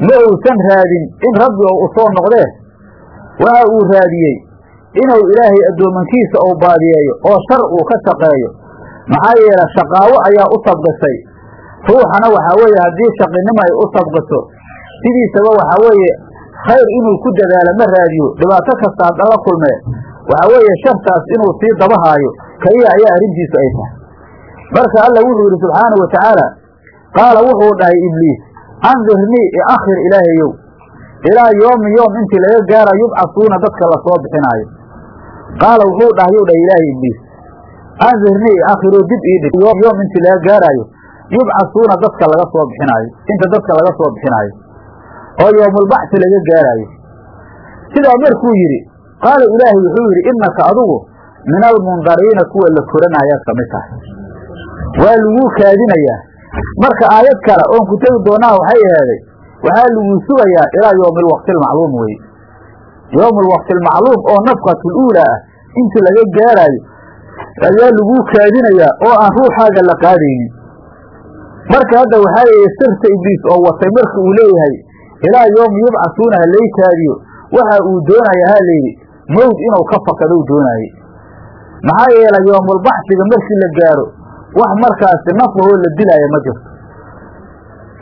ma uusan raadin in rabbi oo u soo noqdee? Waxa uu raadiyey inuu ilaahay addoomankiisa uu baadiyeeyo oo shar uu ka shaqeeyo. Maxaa yeele shaqaawo ayaa u sabqisay ruuxana waxaa weeye haddii shaqinimo ay u sabqiso sidiisaba waxaa weeye khayr inuu ku dadaalo ma raadiyo. Dhibaato kasta hadda la kulmee waxaa weeye shartaas inuu sii dabahaayo keliya ayaa arrintiisu ay tahay marka alla wuxuu yidhi subxaanahu watacaala qaala wuxuu dhahay ibliis andirnii iakhir ilaahayow ilaa yoomi yoom intii laga gaara yubcasuuna dadka la soo bixinaayo. Qaala wuxuu dhahay yuu dhahay ilaahay ibliis andirnii iakhiroo dib ii dhig. Yoom intii laga gaaraayo yubcasuuna dadka laga soo bixinaayo. Inta dadka laga soo bixinaayo. Oo yoomulbacsi laga gaaraayo. Sidaa markuu yidhi qaala ilaahay wuxuu yidhi innaka adugu min almundariina kuwa la koranaayaad ka mid tahay waa laguu kaadinayaa marka aayad kale oon ku tegi doonaa waxay aheeday waxaa laguu sugayaa ilaa yowmi alwaqti almacluum weye yowmu alwaqti almacluum oo nafqatul uulaa ah intii laga gaaraayo ayaa laguu kaadinayaa oo aan ruuxaaga la qaadaynin. Marka hadda waxaa yeeye sirta ibliis oo watay marka uu leeyahay ilaa yowmi yubcasuuna ha lay kaadiyo waxa uu doonaya ha layidhi mawd inuu ka fakadou doonaayey maxaa yeelay yoomulbaxsiga markii la gaaro wax markaasi nafahoo la dilaayo ma jirto.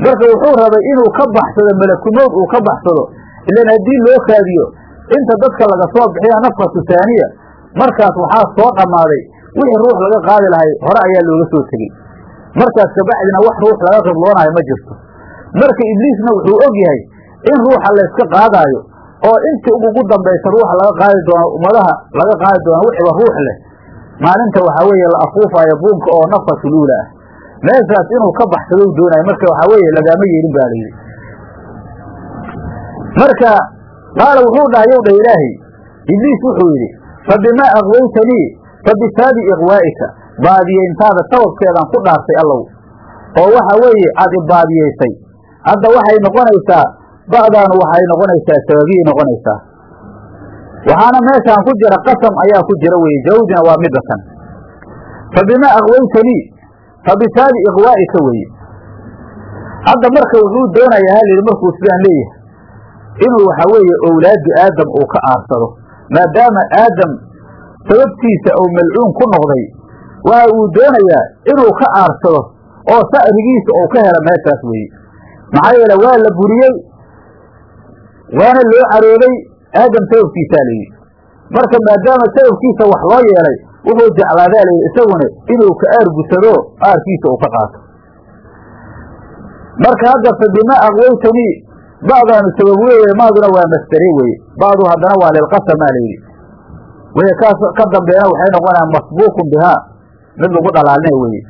Marka wuxuu rabay inuu ka baxsado malakumowd uu ka baxsado ilan haddii loo kaadiyo inta dadka laga soo bixiya nafkatu taaniya markaas waxaa soo dhammaaday wixii ruux laga qaadi lahay hore ayaa looga soo tegey. Markaas kabacdina wax ruux laga qibloonaayo ma jirto. Marka ibliisna wuxuu og yahay in ruuxa layska qaadaayo oo intii ugu dambaysa ruuxa laga qaadi doono ummadaha laga qaadi doono wixiba ruux leh maalinta waxaa weeye la afuufaayo buunka oo nafkatul uula ah. Meeshaas inuu ka baxsado doonayo marka waxaa weeye lagaama yeelin ba layidhi marka qaala wuxuu dhahay dha ilaahay ibliis wuxuu yidhi fa bimaa aqwaytanii fa iqwaa'ika baadiyeyntaada sababkeedaan ku dhaartay allow. Oo waxa weeye aad i hadda waxay noqonaysaa ba'daanu waxay noqonaysaa sababiyay noqonaysaa waxaana meeshaan ku jira qasam ayaa ku jira weye jawdina waa midatan fa bimaa aqwaytanii fa bisaabi iqwaa'ika weye hadda marka wuxuu doonayaa halayidhi markuu sidaan leeyahay inuu waxa weeye owlaadu aadam uu ka aarsado maadaama aadam sababtiisa uu malcuun ku noqday waxa uu doonayaa inuu ka aarsado oo sa'rigiisa uu ka helo meeshaas weeye. Maxaa yeele waa la buriyey waana loo carooday aadam sababkiisaa layidhi marka maadaama sababkiisa wax loo yeelay wuxuu jeclaadaa layidhi isaguna inuu ka aargusado aarkiisa uu ka qaato. Marka hadda fa bima aqwaytanii sabab weeye maaduna waa masdare weeye. Ba'du haddana waa lilqasamaa layidhi wixii kaas ka dambeena waxay noqonayaan masbuukun bihaa mid lagu dhalaalina weeye.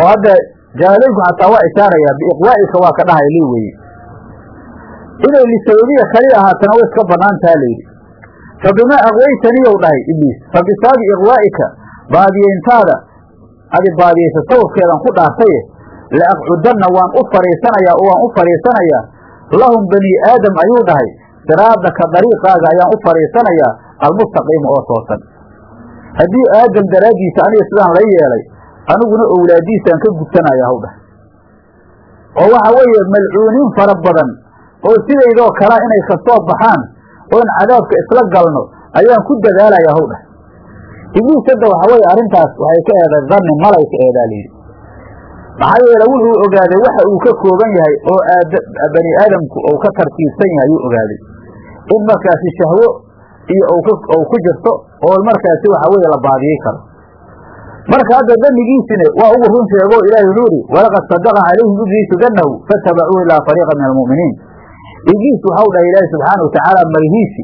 Oo hadda jaalinku xataa waa ishaaraya biiqwaa'ika waa ka dhahay lii weeye inay lisababiya kali ahaatana way iska banaan taha layidhi fa bimaa aqwaytaniyow dhahay ibliis fa bisaabi iqwaa'ika baadiyeyntaada adi baadiyeysa sababkeedan ku dhaartaye la aqcudanna waan u fadhiisanayaa oo waan u fadhiisanayaa lahum bani aadam ayuu dhahay siraadaka dariiqaaga ayaan u fadhiisanayaa almustaqiima oo toosan. Haddii aadam daraaddiisa aniga sidaan la yeelay aniguna owlaadiisaan ka gudsanaya haw dhahay oo waxa weeye malcuuniin fara badan oo sidaydoo kalea inay ka soo baxaan oon cadaabka isla galno ayaan ku dadaalaya haw dhahay ibliis hadda waxa weeye arrintaas waxay ka eeday danni malay ka eedaa layidhi maxaa yeele wuxuu ogaaday waxa uu ka kooban yahay oo bani aadamku uu ka tartiibsan yahay ayuu ogaaday. In markaasi shahwo iyo ou ku jirto oo markaasi waxa weeye la baadiyey karo. Marka hadda damigiisina waa ugu run sheego ilahi wuxuu ihi walaqad sadaqa calayhim ibliisu danahu fatabacuu ilaa fariiqa min almu'miniin ibliis waxau dhahay ilaahi subxaana watacaala marihiisi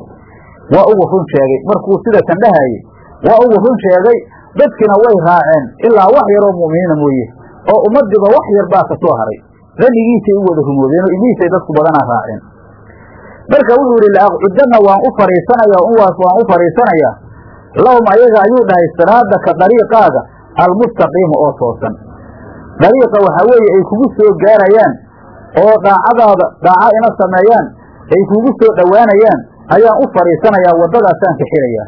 waa ugu run sheegay. Markuu sida dhahaayey waa ugu run sheegay dadkina way raaceen. Ilaa wax yaroo mu'miniina mooye oo ummadiba wax yar baa ka soo haray. Danigiisay u wada rumoobeen oo ibliisay dadku badanaa raaceen. Marka wuxuu yidhi laaqcudanna waan u fadhiisanaya uwaas waan u fadhiisanayaa lahum ayaga ayuu dhahay siraadaka dariiqaaga almustaqiima oo toosan. Dariiqa waxaa weeye ay kugu soo gaarayaan oo daacadaada daaca ina sameeyaan ay kugu soo dhowaanayaan ayaan u fadhiisanayaa waddadaasaan ka xirayaa.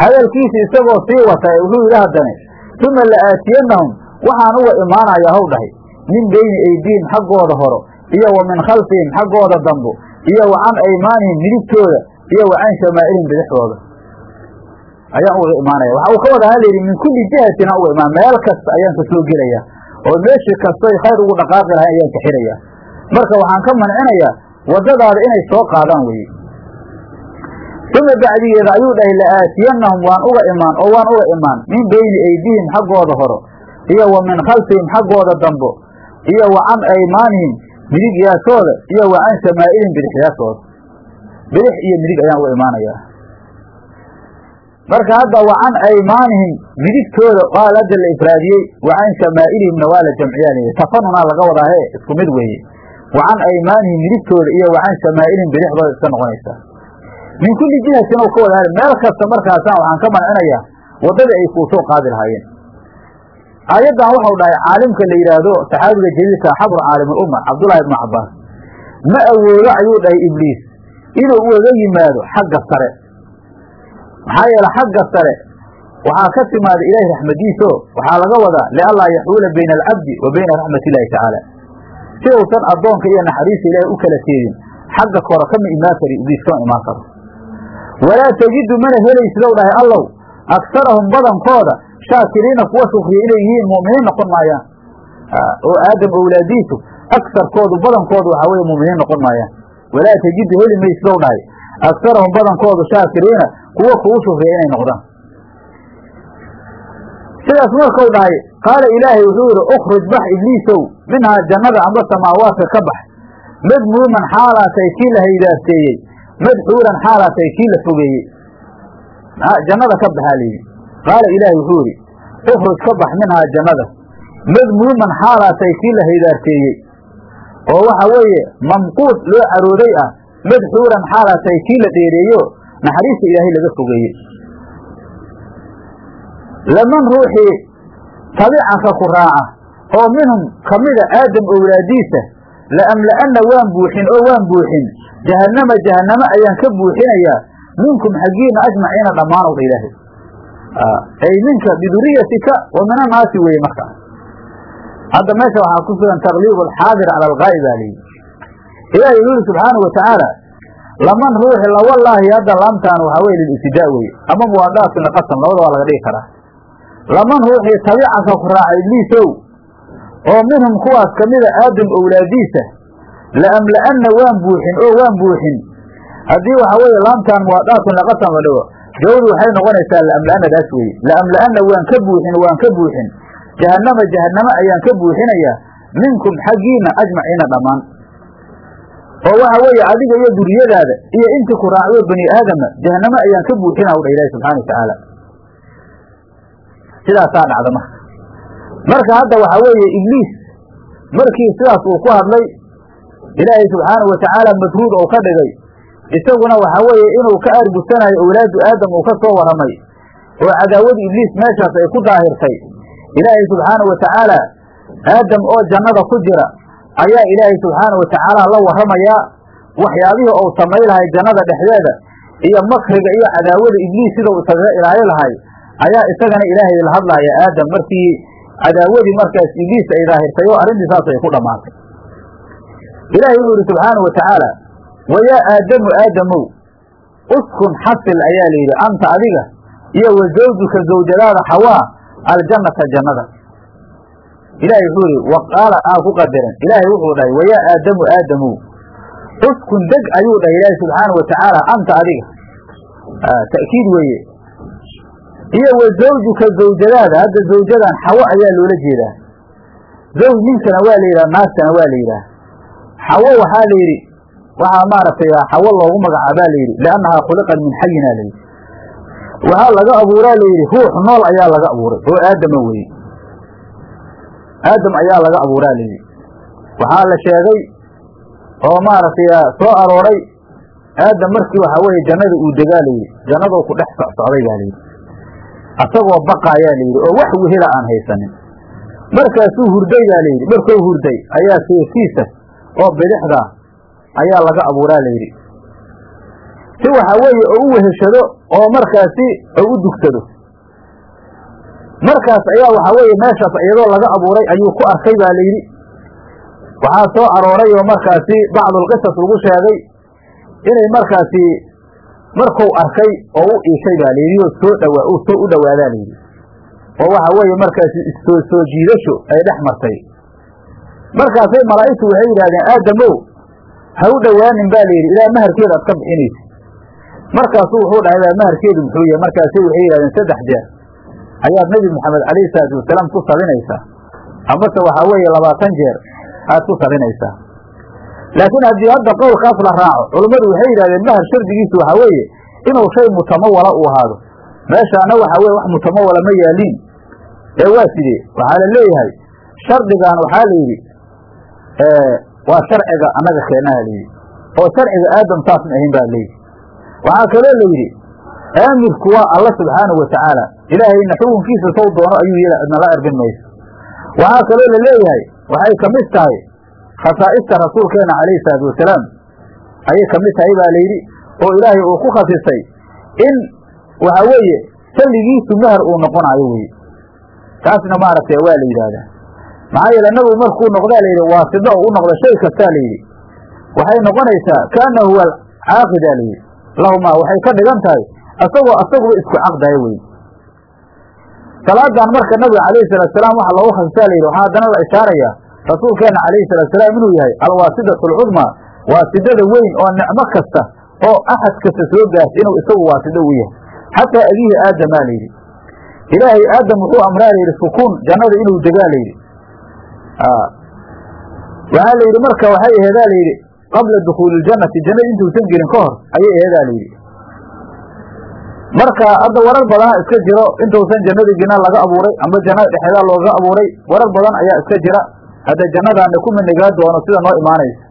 Hadalkiisa isagoo sii wata wuxuu yidhi haddane la aatiyannahum waxaan uga imaanayaa haw dhahay min beyni aydiihim xaggooda horo iyo wa min khalfihim xaggooda dambo iyo wa can aymaanihim midigtooda iyo wa can shamaa'ilihim bidixdooda. Ayaan uga imaanaya waxa uu ka wada halayidhi min kulli jihatin aan uga imaan meel kasta ayaan ka soo gelaya oo meeshii kastoy khayr ugu dhaqaaqi lahayn ayaan xiraya marka waxaan ka mancinayaa waddadaada inay soo qaadaan weye uma bacdigeeda ayuu dhahay la aatiyannahum waan uga imaan oo waan uga imaan min beyni aydiihim xaggooda horo iyo wa min khalfihim xaggooda dambo iyo wa can aymaanihim midigyaashooda iyo wa can shamaa'ilihim bidixyaashooda bidix iyo midig ayaan uga imaanayaa marka hadda wa can aymaanihim midigtooda waa hadda la ifraadiyey wa can shamaa'ilihimna waa la jamciyaa tafanunaa laga wadaahe isku mid weeye. Wa can aymaanihim midigtooda iyo wa can shamaa'ilihim bidixdooda iska noqonaysaa min kulli jihatin ka wada hal meel kasta markaasaan waxaan ka mancinayaa waddadii ay kuu soo qaadi lahaayeen. Aayaddan waxau dhahay caalimka la yidhaahdo saxaabiga jaliilka xabru caalimulumma cabdullaahi ibnu cabbaas ma awoodo ayuu dhahay ibliis inuu ugaga yimaado xagga sare maxaa yeele xagga sare waxaa ka timaada ilaahay raxmadiiso waxaa laga wadaa lianlaa yaxuula bayna alcabdi wa bayna raxmati illaahi tacaala si uusan addoonka iyo naxariista ilaahay u kala teedin xagga kore kama imaan kari ibliis imaan karo. Walaa tajidu mana helaysidow dhahay allow agsarahum badankooda shaakiriina kuwa shukriya inay yihiin mu'miniin noqon maayaan. Oo aadam owlaadiisu agsarkoodu badankoodu waxaa weye mu'miniin noqon maayaan. Walaa tajidu heli maysidow dhahay agsarahum badankoodu shaakiriina kuwa kugu shukriya inay noqdaan. Sidaas markau dhahay qaala ilaahay wuxuu yidhi ukhruj bax ibliisow minhaa jannada amba samaawaadka ka bax. Madmuuman xaalaatay kii la haydaarteeyey madxuuran xaalaatay kii la fogeeyey. Jannada ka baxaa layidhi qaala ilaahay wuxuu yidhi ukhruj ka bax minhaa jannada. Madmuuman xaalaatay kii la haydaarteeyey oo waxa weeye mamquud loo carooday ah madxuuran xaalaatay kii la dheereeyo naxariista ilaahay laga fogeeyey. Laman ruuxii tabicaka ku raaca oo minhum kamida aadam owlaadiisa la'amla'anna waan buuxin oo waan buuxin. Jahannama jahannamo ayaan ka buuxinayaa minkum xaggiina ajmaciina dhammaan owdha ilaahay. Ay minka biduriyatika wa min annaasi weeye markaa hadda meesha waxaa ku sugan takliibu alxaadir cala algaa'i baa layidhi ilaahay wuxu yuri subxaanahu watacaala laman ruuxi lawallaahi hadda laamtaan waxaa weye lilibtidaa weye ama muwaadaatun liqasam labada waa laga dhigi karaa. Laman ruuxii tabicaka ku raaca ibliisow oo minhum kuwaas kamida aadam owlaadiisa la'amla'anna waan buuxin oo waan buuxin. Haddii waxaa weeye laamtaan muwaadaatun liqasam la dhigo jawadu waxay noqonaysaa laamla'anadaas weeye. Laamla'ana waan ka buuxin waan ka buuxin. Jahannama jahannamo ayaan ka buuxinayaa minkum xaggiina ajmaciina dhammaan oo waxa weeye adiga iyo duriyadaada iyo intii ku raacdo bani aadama jahannamo ayaan ka buuxina u dha ilahi subxana watacaala sidaasaa dhacda marka. Marka hadda waxaa weeye ibliis markii sidaas uu ku hadlay ilaahay subxaanau watacaala madruud ou ka dhigay isaguna waxaa weeye inuu ka aargusanayo owlaadu aadam uu ka soo warramay oo cadaawada ibliis meeshaas ay ku daahirtay ilaahay subxaanau watacaala aadam oo jannada ku jira ayaa ilaahay subxaanau watacaala la warramayaa waxyaabihii ou samay lahay jannada dhexdeeda iyo makriga iyo cadaawada ibliis sida uu isaga ilaayo lahay. Ayaa isagana ilaahay la hadlaaya aadam markii cadaawadii markaas ibliis ay daahirtay oo arrintii saas ay ku dhammaatay. Ilaahay wuxuu yidhi subxaanau watacaala wayaa aadamu aadamow uskun xasil ayaa la yidhi anta adiga iyo wa zawjuka zawjadaada xawaa aljannata jannada ilaahay wuxuu yidhi waqaala aa ku qadaran ilaahay wuxuu dhahay wayaa aadamu aadamow uskun deg ayuu dhahay ilaahay subxaanau watacaala anta adiga. Ta'kiid weeye. Iyo wa zawjuka zawjadaada hadda zawjadan xawo ayaa loola jeedaa. Zawj ninkana waa la yidhaha naagtana waa la yidhaha. Xawo waxaa la yidhi waxaa maaragtay xawo loogu magacaabaa la yidhi liannahaa khuliqat min xayina la yidhi. Waxaa laga abuuraa la yidhi ruux nool ayaa laga abuuray oo aadama weye aadam ayaa laga abuuraa la yidhi waxaa la sheegay oo maaragtay soo arooray aadam markii waxaa weeye jannada uu degaa la yidhi jannadoo ku dhex socsocday baa layidhi asagoo baqaayaa la yidhi oo wax wehela aan haysanin. Markaasuu hurday baa la yidhi markuu hurday ayaa seefiisa oo bidixda ayaa laga abuuraa la yidhi. Si waxaa weeye oo u weheshado oo markaasi oo u dugsado markaas ayaa waxaa weeye meeshaas iyadoo laga abuuray ayuu ku arkay baa la yidhi. Waxaa soo arooray oo markaasi bacdulqisas lagu sheegay inay markaasi markuu arkay oo u iishay baa layidhi oo soo dhawa soo u dhowaadaa layidhi oo waxa weeye markaasi soo soo jiidasho ay dhex martay. Markaasay malaa'igtu waxay yidhahdeen aadamow ha u dhowaanin ba layidhi ilaa maharkeeda aad ka bixinaysa markaasuu wuxuu dhahay baa maharkeedu muxuu yahay markaasay waxay yidhahdeen saddex jeer ayaad nebi moxamed calayhi salaatu wasalaam ku sabinaysaa amase waxaa weeye labaatan jeer aad ku sabinaysaa laakiin haddii hadda qowlkaas la raaco culummadu waxay yidhahdeen mahar shardigiisu waxaa weeye inuu shay mutamawala uu ahaado. Meeshaana waxaa weye wax mutamawala ma yaaliin ee waa sidee? Waxaa la leeyahay shardigan waxaa la yidhi waa sharciga annaga keenaha layidhi oo sharciga aadam saas ma ahayn baa layidhi waxaa kaloo la yidhi aamirku waa alla subxaanahu watacaala ilaahayna xukunkiisa sow doono ayuu nala erbin mayso. Waxaa kaloo la leeyahay waxay ka mid tahay khasaa'ista rasuulkeena calayhi salaatu wasalaam. Ayay ka mid tahay baa layidhi oo ilaahay uu ku khasisay in waxa weeye salligiisu mahar uu noqonayo weye taasna maaragtay waa la yidhaahdaa. Maxaa yeele nabigu markuu noqdaa layidhi waasida oo u noqda shay kastaa layidhi waxay noqonaysaa kaanahu huwa caaqidaa layidhi lahumaa waxay ka dhigan tahay asagoo asaguba isku caqdaya weye salaadan marka nabiga calayhi salaatusalaam waxa loogu khasisaa layidhi waxaa haddana la ishaarayaa rasuulkeena calayhi salaatusalaam inuu yahay alwaasidatu alcudmaa waasidada weyn oo nicmo kasta oo axad kasta soo gaarsa inuu isagu waasido u yahay. Xataa abiihi aadamaa layidhi ilaahay aadam wuxuu amraa layidhi sukuun jannada inuu degaa layidhi waxaa la yidhi marka waxay aheedaa layidhi qabla dukuuli ljannati jannada intuusan gelin ka hor ayay aheedaa layidhi marka hadda warar badana iska jiro intuusan jannada gelina laga abuuray amba jannada dhexeedaa looga abuuray warar badan ayaa iska jira. Hadda jannadaana ku minigaa doono sida noo imaanaysa.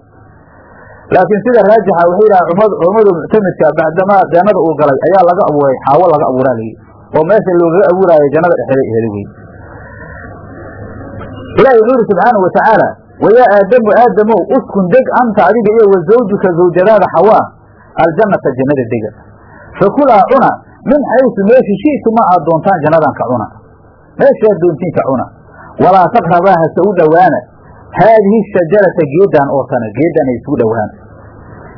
Laakiin sida raajixa wuxuu yidhaha culummadu muctamidka bacdamaa jannada uu galay ayaa laga abuuray xaawo laga abuuraa layidhi oo meesha loogaga abuuraayo jannada dhexeeda eheeda wey ilahi wuxuu yidhi subxaanahu watacaala wayaa aadamu aadamow uskun deg anta adiga iyo wa zawjuka zawjadaada xawaa aljannata jannada dega. Fakulaa cuna min xaysu meeshi shi'tuma aad doontaan jannadan ka cuna. Meeshaad doontiin ka cuna. Walaa taqrabaa hase u dhowaana haadihi shajarata geedan oo tana geedan ha isugu dhowaana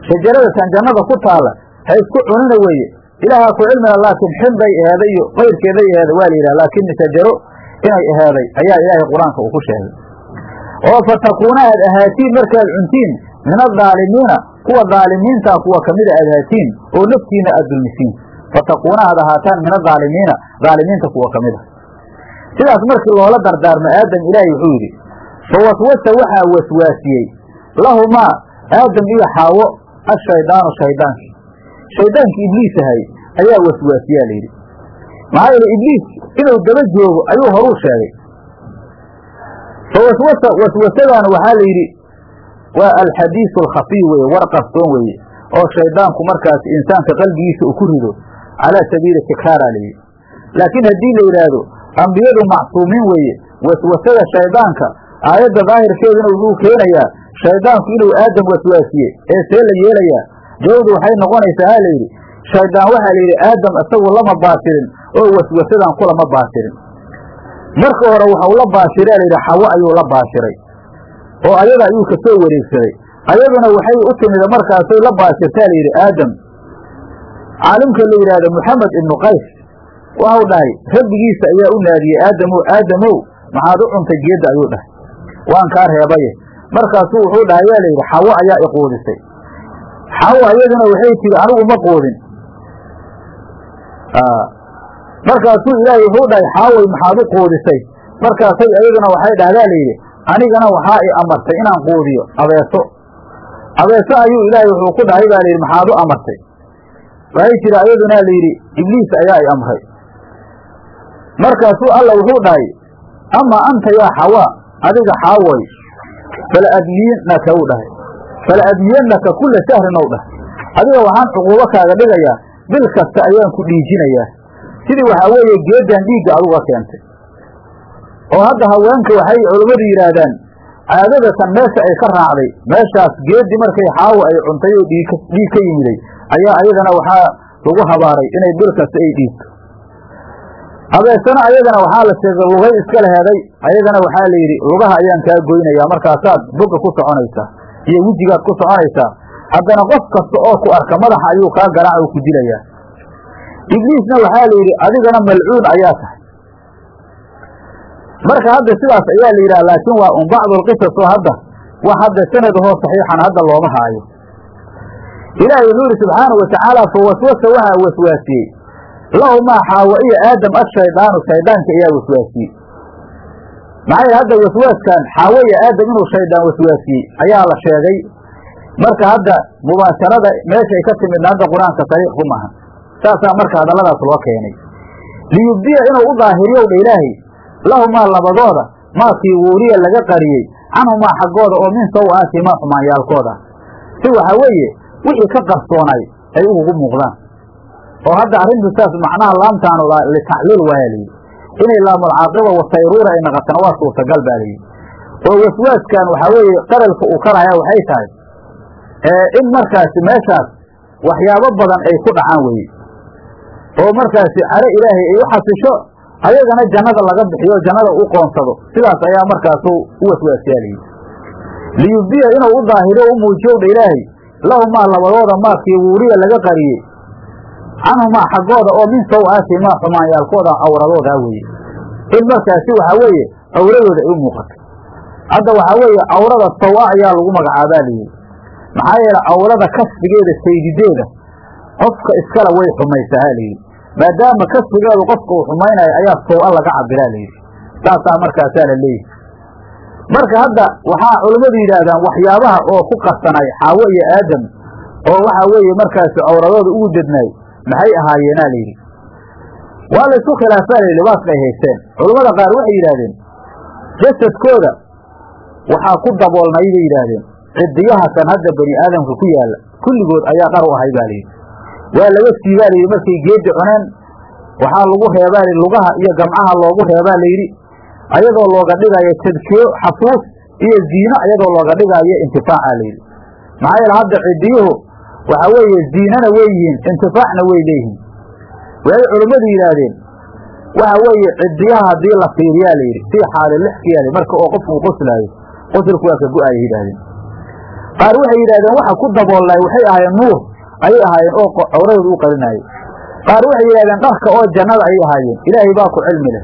shajaradatan jannada ku taalla ha isku cunina weeye. Ilaahaa ku cilmila laakiin xin bay aheeday iyo qayrkeeday aheeda waa la yidhaha laakin shajaro inay aheeday ayaa ilaahay qur'aanka uu ku sheegay. Oo fatakuuna aad ahaatiin markaad cuntiin min adaalimiina kuwa daalimiintaa kuwa kamida aad ahaatiin oo naftiina aad dulmisiin fatakuuna aad ahaataan min adaalimiina daalimiinta kuwa ka mid a sidaas markii loola dardaarmo aadam ilaahay wuxuu yidhi fa waswasa waxaa waswaasiyey lahumaa aadam iyo xaawo ashaydaanu shaydaankii. Shaydaankii ibliis ahay ayaa waswaasiyaa layidhi maxaa yeele ibliis inuu daba joogo ayuu horuu sheegay. Fa waswasa waswasadaana waxaa la yidhi waa alxadiisu alkhafiy weye war qarsoon weeye oo shaydaanku markaas insaanka qalbigiisa uu ku rido calaa sabiili tikraaraa layidhi laakiin haddii la yidhaahdo ambiyadu macsuumiin weeye waswasada shaydaanka aayadda daahirkeeduna wuxuu keenayaa shaydaanku inuu aadam waswaasiye ee see la yeelayaa jawabdu waxay noqonaysaa ha layidhi shaydaan waxaa la yidhi aadam isagu lama baasirin oo waswasadan kulama baasirin marka hore waxau la baashiraa layidhi xawo ayuu la baashiray oo ayada ayuu ka soo wareegsaday ayaduna waxay u timida markaasay la baashirtaa layidhi aadam caalimka la yidhaahdo moxamed ibnu qays waxau dhahay rabbigiisa ayaa u naadiyey aadamow aadamow maxaad u cuntay geedda? ayuu dhahay. Waan kaa reebaye. Markaasuu wuxuu dhahay yaa layidhi xawo ayaa iquudisay xawo ayaduna waxay tihi anigu ma quudin. Markaasuu ilaahay wuxuu dhahay xaaway maxaad u quudisay. Markaasay ayaduna waxay dhahdaa layidhi anigana waxaa i amartay inaan quudiyo abeeso. Abeeso ayuu ilaahay wuxuu ku dhahay baa layidhi maxaad u amartay waxay tiri ayaduna layidhi ibliis ayaa i amray. Markaasuu alla wuxuu dhahay ama anta yaa xawaa adiga xaawoy fala admiyannaka uu dhahay fala admiyannaka kulla shahrin ou dhahay. Adiga waxaan cuquubo kaaga dhigayaa bil kasta ayaan ku dhiijinayaa sidii waxaa weeye geedan dhiigga aduga keentay. Oo hadda haweenka waxay culammadu yidhaahdaan caadadatan meesha ay ka raacday meeshaas geedi markay xaawo ay cuntay oo dhiig ka yimiday ayaa ayadana waxaa lagu habaaray inay bil kasta ay dhiigto. Abeesana ayadana waxaa la sheegay lugay iska leheeday ayadana waxaa la yidhi lugaha ayaan kaa goynayaa markaasaad boga ku soconaysaa iyo wejigaad ku soconaysaa haddana qof kasta oo ku arka madaxa ayuu kaa garaac oo ku dilayaa ibliisna waxaa la yidhi adigana malcuun ayaa tahay marka hadda sidaas ayaa la yidhaha laakiin waa un bacdulqisas oo hadda wax hadda sanadahoo saxiixan hadda looma haayo. Ilaahay wuxuu yidhi subxaanau watacaala fa waswasa waxaa waswaasiyey. Lahumaa xaawo iyo aadam ashaydaanu shaydaanka ayaa waswaasiyey. Maxaa hadda waswaaskan xaawo iyo aadam inuu shaydaan waswaasiyey ayaa la sheegay. Marka hadda mubaasharada meeshay ka timidna hadda qur'aanka sariix ku saasaa marka hadalladaas loo keenay. Liyubdiya inuu u daahiriyow ilaahay lahumaa labadooda maakii wuuriya laga qariyey canhumaa xaggooda oo min saw-aatimaa xumaanyaalkooda si waxaa weeye wixii ka qarsoonay ay ugugu muuqdaan. Oo hadda arrintu saas macnaha laamtaanu litacliil waaya layidhi inay laamulcaaqiba wasayruura ay naqatana waa suurtagal baa layidhi. Oo waswaaskan waxaa weeye qaralka uu karaya waxay tahay in markaasi meeshaas waxyaabo badan ay ku dhacaan weye oo markaasi caro ilaahay ay u xasisho ayagana jannada laga bixiyo jannada u qoonsado sidaas ayaa markaasu u waswaasiyaalayidhi liyubdiya inuu u daahiro u muujiyowdha ilaahay lahumaa labadooda maakii wuuriya laga qariyey. Canhumaa xaggooda oo min saw-aatimaa xumaanyaalkooda cawradoodaa weeye. In markaasi waxaa weeye cawradooda ay u muuqato hadda waxaa weeye cawrada sawa ayaa lagu magacaabaa layidhi maxaa yeele cawrada kasfigeeda saydideeda qofka iskale way xumaysaa layidhi maadaama kasfigeedu qofka uu xumaynayo ayaa saw-a laga cabiraa layidhi saasaa markaasaa la leeyahay marka hadda waxaa culammadu yidhaahdaan waxyaabaha oo ku qarsanay xaawo iyo aadam oo waxaa weeye markaasi cawradooda ugu dednaay maxay ahaayeenaa layidhi waa laysku khilaafaa layidhi libaaska ay haysteen. Culammada qaar waxay yidhaahdeen jasadkooda waxaa ku daboolnay bay yidhaahdeen. Cidiyahatan hadda bani aadamka ku yaalla kulligood ayaa dhar u ahay baa layidhi waa laga siibaa layidhi markay geedi cuneen waxaa lagu reebaa lugaha iyo gamcaha loogu reebaa layidhi ayadoo looga dhigaayo tadkiyo xasuus iyo ziino ayadoo looga dhigaayo intifaaca layidhi maxaa yeele hadda cidiyuhu waxaa weeye ziinana way yihiin intifaacna way leeyihiin. Waxay culummadu yidhaahdeen waxa weeye cidiyaha haddii la fiiriyaa layidhi sii xaali lixkiyaali marka oo qofku qoslaayo qoslku waa ka go'aya yidhahdeen qaar waxay yidhahdeen waxa ku daboolnay waxay ahaayeen nuur ayay ahaayeen oo cawradooda u qarinaayey qaar waxay yidhahdeen dharka oo jannada ayay ahaayeen ilaahay baa ku cilmi leh.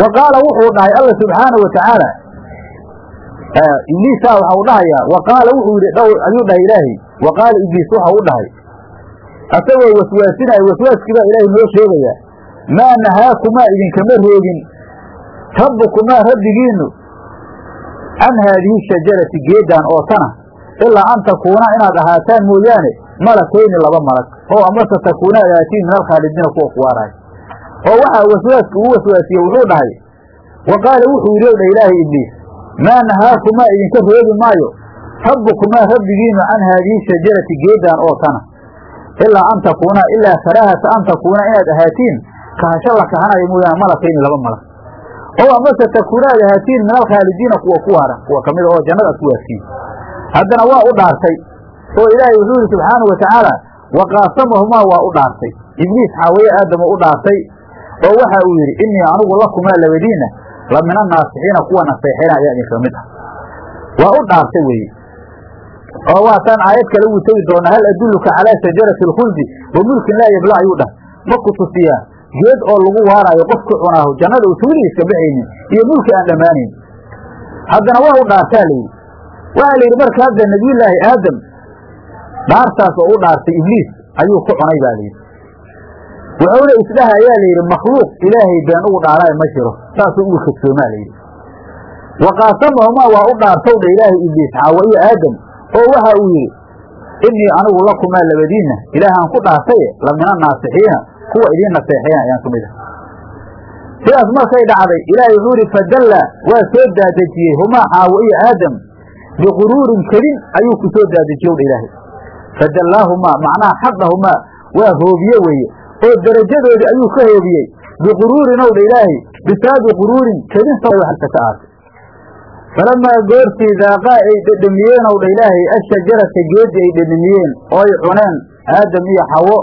Wa qaala wuxuu dhahay alla subxaanau watacaala ibliisaa waxau dhahayaa wa qaala wuxuu yidhi dhow ayuu dhahay ilaahay. Wa qaala ibliis waxau u dhahay asagoo waswaasinaya waswaaskiibaa ilaahay noo sheegayaa maa nahaakumaa idinkama reebin rabbukumaa rabbigiinu can haadihi shajarati geeddaan oo tana ilaa an takuuna inaad ahaataan mooyaane malakayni laba malag oo amase takuuna ad ahaatiin min alkhaalidiina kuwa kuwaaraay oo waxaa waswaaska uu waswaasiye wuxuu dhahay wa qaala wuxuu yidhi dha ilaahay ibliis maa nahaakumaa idinka reebi maayo rabbukumaa rabbigiinu can haadihi shajarati geeddaan oo tana ilaa an takuuna ilaa karaahata an takuuna inaad ahaatiin kahasho la kahanayo mooyaane malakayni laba malag oo amase takuuna aad ahaatiin min alkhaalidiina kuwa ku waara kuwa kamida oo jannada ku waarsiin haddana waa u dhaartay. Oo ilaahay wuxuu yidhi subxaanau watacaala wa qaasamahumaa waa u dhaartay. Ibliis xaawaye aadam u dhaartay oo waxa uu yidhi innii anigu lakumaa labadiina la min annaasixiina kuwa naseexayna ayaa idinka ah. Waa u dhaartay weeye oo waataan aayad kale ugu tegi doonaa hal adulluka calaa shajarati alkhuldi wa mulkin laa yabla ayuu dhah ma ku tusiyaa geed oo lagu waaraayo qofku cunaahu jannada uusa weligiiska baxaynin iyo mulki aan dhammaanayn. Haddana waa u dhaartaa layidhi waxaa la yidhi marka hadda nebiyullaahi aadam dhaartaas oo u dhaartay ibliis ayuu ku cunay baa layidhi wuxuuna isdhaha ayaa layidhi makhluuq ilaahay been ugu dhaaraayo ma jiro saasuu ugu kadsoomaa layidhi wa qaasamahumaa waa u dhaartow dha ilaahay ibliis xaawa iyo aadam oo waxa uu yidhi innii anigu lakumaa labadiinna ilaahaan ku dhaartaye la min annaasixiina kuwa idiin naseexayan ayaan ka mid ah sidaas markay dhacday ilaahay wuxuu yidhi fadalla waa soo daadejiyey humaa xaawo iyo aadam biquruurin kedin ayuu ku soo daadejiyey dha ilaahay fadallaahumaa macnaha xadahumaa waa hoobiye weeye oo derajadoodii ayuu ka hoobiyey biquruurin ow dha ilaahay bisaabi quruurin kedin ka aatay falamaa goortii daaqaa ay dhedhamiyeen ow dha ilaahay ashajarata geeddii ay dhedhamiyeen oo ay cuneen aadam iyo xawo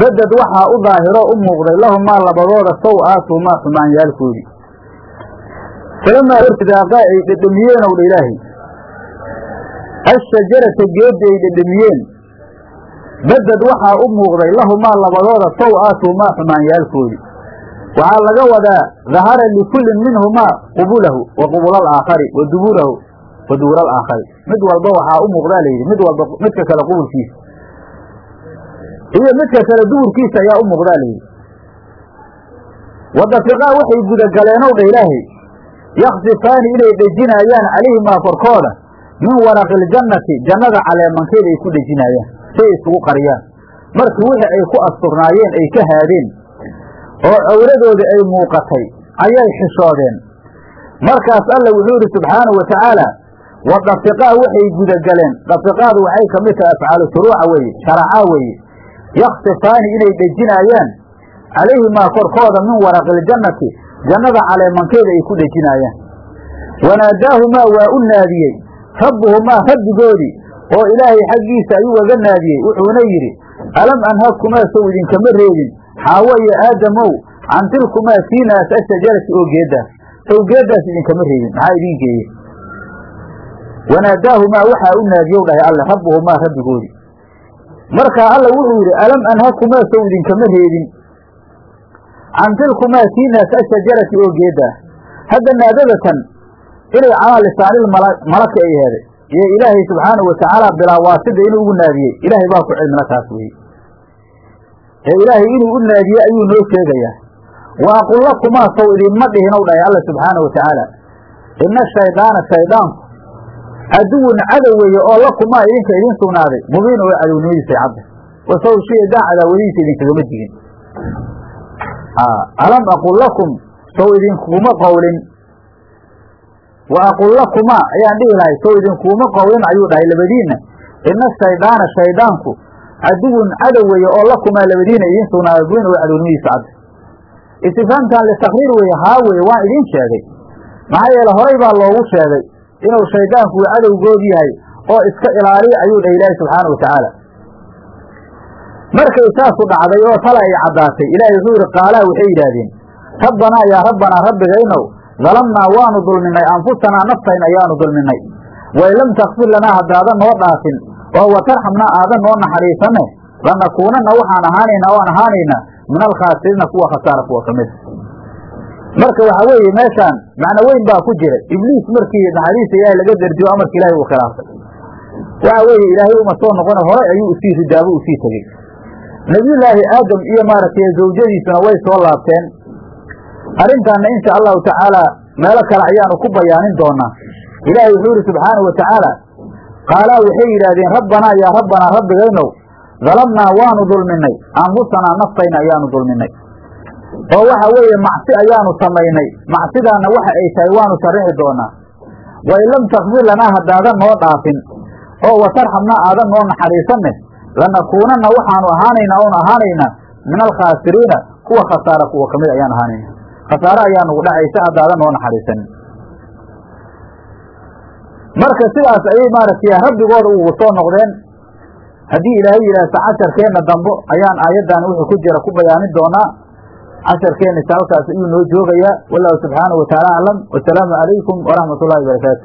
beded waxaa u daahiro u muuqday lahumaa labadooda saw aatuhumaa xumaanyaalkoodii falamaa goortii daaqaa ay dhedhamiyeen ow dha ilaahay ashajarata geeddii ay dhedhamiyeen beded waxaa u muuqday lahumaa labadooda saw aatuhumaa xumaanyaalkoodii waxaa laga wadaa dahara likullin minhumaa qubulahu wa qubula alaakhari wa duburahu wa dubura alaakhari mid walba waxaa u muuqdaa layidhi mid walba midka kale qubulkiisa iyo midka kale duburkiisa ayaa u muuqdaa layidhi wadafiqaa waxay gudagaleenow dha ilaahay. Yaksifaani inay dhejinaayaan calayhimaa korkooda min waraqiiljannati jannada caleemankeeda ay ku dhejinaayaan si ay isugu qariyaan. Markii wixii ay ku asturnaayeen ay ka haadeen oo cawradoodii ay muuqatay ayay xishoodeen. Markaas alla wuxuu yidhi subxaanahu wa tacaala wa dafiqaa waxay gudagaleen dafiqaadu waxay ka mid tahay afcaalu shuruuca weeye sharacaa weeye. Yaksifaani inay dhejinaayaan calayhimaa korkooda min waraqiiljannati jannada caleemankeeda ay ku dhejinaayaan wanaadaahumaa waa u naadiyey rabbuhumaa rabbigoodii oo ilaahay xaggiisa ayuu waga naadiyey. Wuxuuna yidhi alam anhagkumaa sow idinkama reebin? Xaawo iyo aadamow can tilkumaa siinaas ashajarati oo geeddaas sow geeddaas idinkama reebin maxaa idiin geeye wanaadaahumaa waxaa u naadiyow dhahay alle rabbuhumaa rabbigoodii markaa alla wuxuu yidhi alam anhakumaa sow idinkama reebin? Can tilkumaa siinaas ashajarati oo geeddaas hadda naadadatan inay calaa lisaanil malaka ay heeday iyo ilaahay subxaanahu watacaala bilaa waasida inuu ugu naadiyey. Ilaahay baa ku cilmina taas weeye. Ee ilaahay inuu u naadiye ayuu noo sheegayaa wa aqul lakumaa sow idinma dhihinow dhahay alla subxaanahu watacaala ina shaydaana shaydaanku caduwun cadow weeye oo lakumaa idinka idiin sugnaaday. Mubiin oo cadownimadiisa cadda wasow shaydaan cadaawadihiisa idinkagama digin alam aqul lakum sow idinkuma qowlin wa aqul lakumaa ayaan dhihi lahay sow idinkuuma qowlin ayuu dhahay labadiinna ina shaydaana shaydaanku caduwun cadow weeye oo lakumaa labadiina idiin sugnaaday mubiin oo cadownimadiisa cadda istifaamkan litakriir weeye haa weye waan idiin sheegay maxaa yeele horay baa loogu sheegay inuu shaydaanku cadowgood yahay oo iska ilaaliya ayuu dhah ilaahi subxaana wa tacaala markay saasu dhacday oo tala ay caddaatay ilaahay wuxuu yidhi qaalaa waxay yidhaahdeen rabbanaa yaa rabbanaa rabbigaynow dalamnaa waanu dulminay anfusanaa naftayn ayaanu dulminay wain lam takfir lanaa haddaadan noo dhaafin oo watarxamnaa aadan noo naxariisanne lanakuunanna waxaan ahaanaynaa waan ahaanaynaa min alkhaasiriina kuwa khasaara kuwa ka marka waxaa weeye meeshaan macno weyn baa ku jira. Ibliis markii naxariista ilaahay laga derjiyo amarka ilaahay uu khilaafay waxa weeye ilaahay uma soo noqona horay ayuu u sii ridaabo u sii tegey nebiyullaahi aadam iyo maaragtay zawjadiisuna way soo laabteen arrintaanna insha allahu tacaala meelo kale ayaanu ku bayaanin doonaa. Ilaahay wuxuu yidhi subxaanahu wa tacaala qaalaa waxay yidhaahdeen rabbanaa yaa rabbanaa rabbigaynow dalamnaa waanu dulminay anfusanaa naftayna ayaanu dulminay oo waxa weeye macsi ayaanu samaynay macsidaana waxa ay tahay waanu sharixi doonaa. Wain lam takfir lanaa haddaadan noo dhaafin oo watarxamnaa aadan noo naxariisanne lanakuunanna waxaanu ahaanaynaa oon ahaanaynaa min alkhaasiriina kuwa khasaara kuwa ka mid ayaan ahaanayna khasaare ayaa nugu dhacaysa haddaadan noo naxariisanin marka sidaas ayay maaragtay rabbigooda ugu soo noqdeen haddii ilaahay yidhaahta casharkeenna dambo ayaan aayaddan wuxuu ku jira ku bayaanin doonaa. Casharkeenna halkaas ayuu noo joogayaa. Wallahu subxaanahu wataala aclam wasalaamu calaykum waraxmat ullahi barakaatu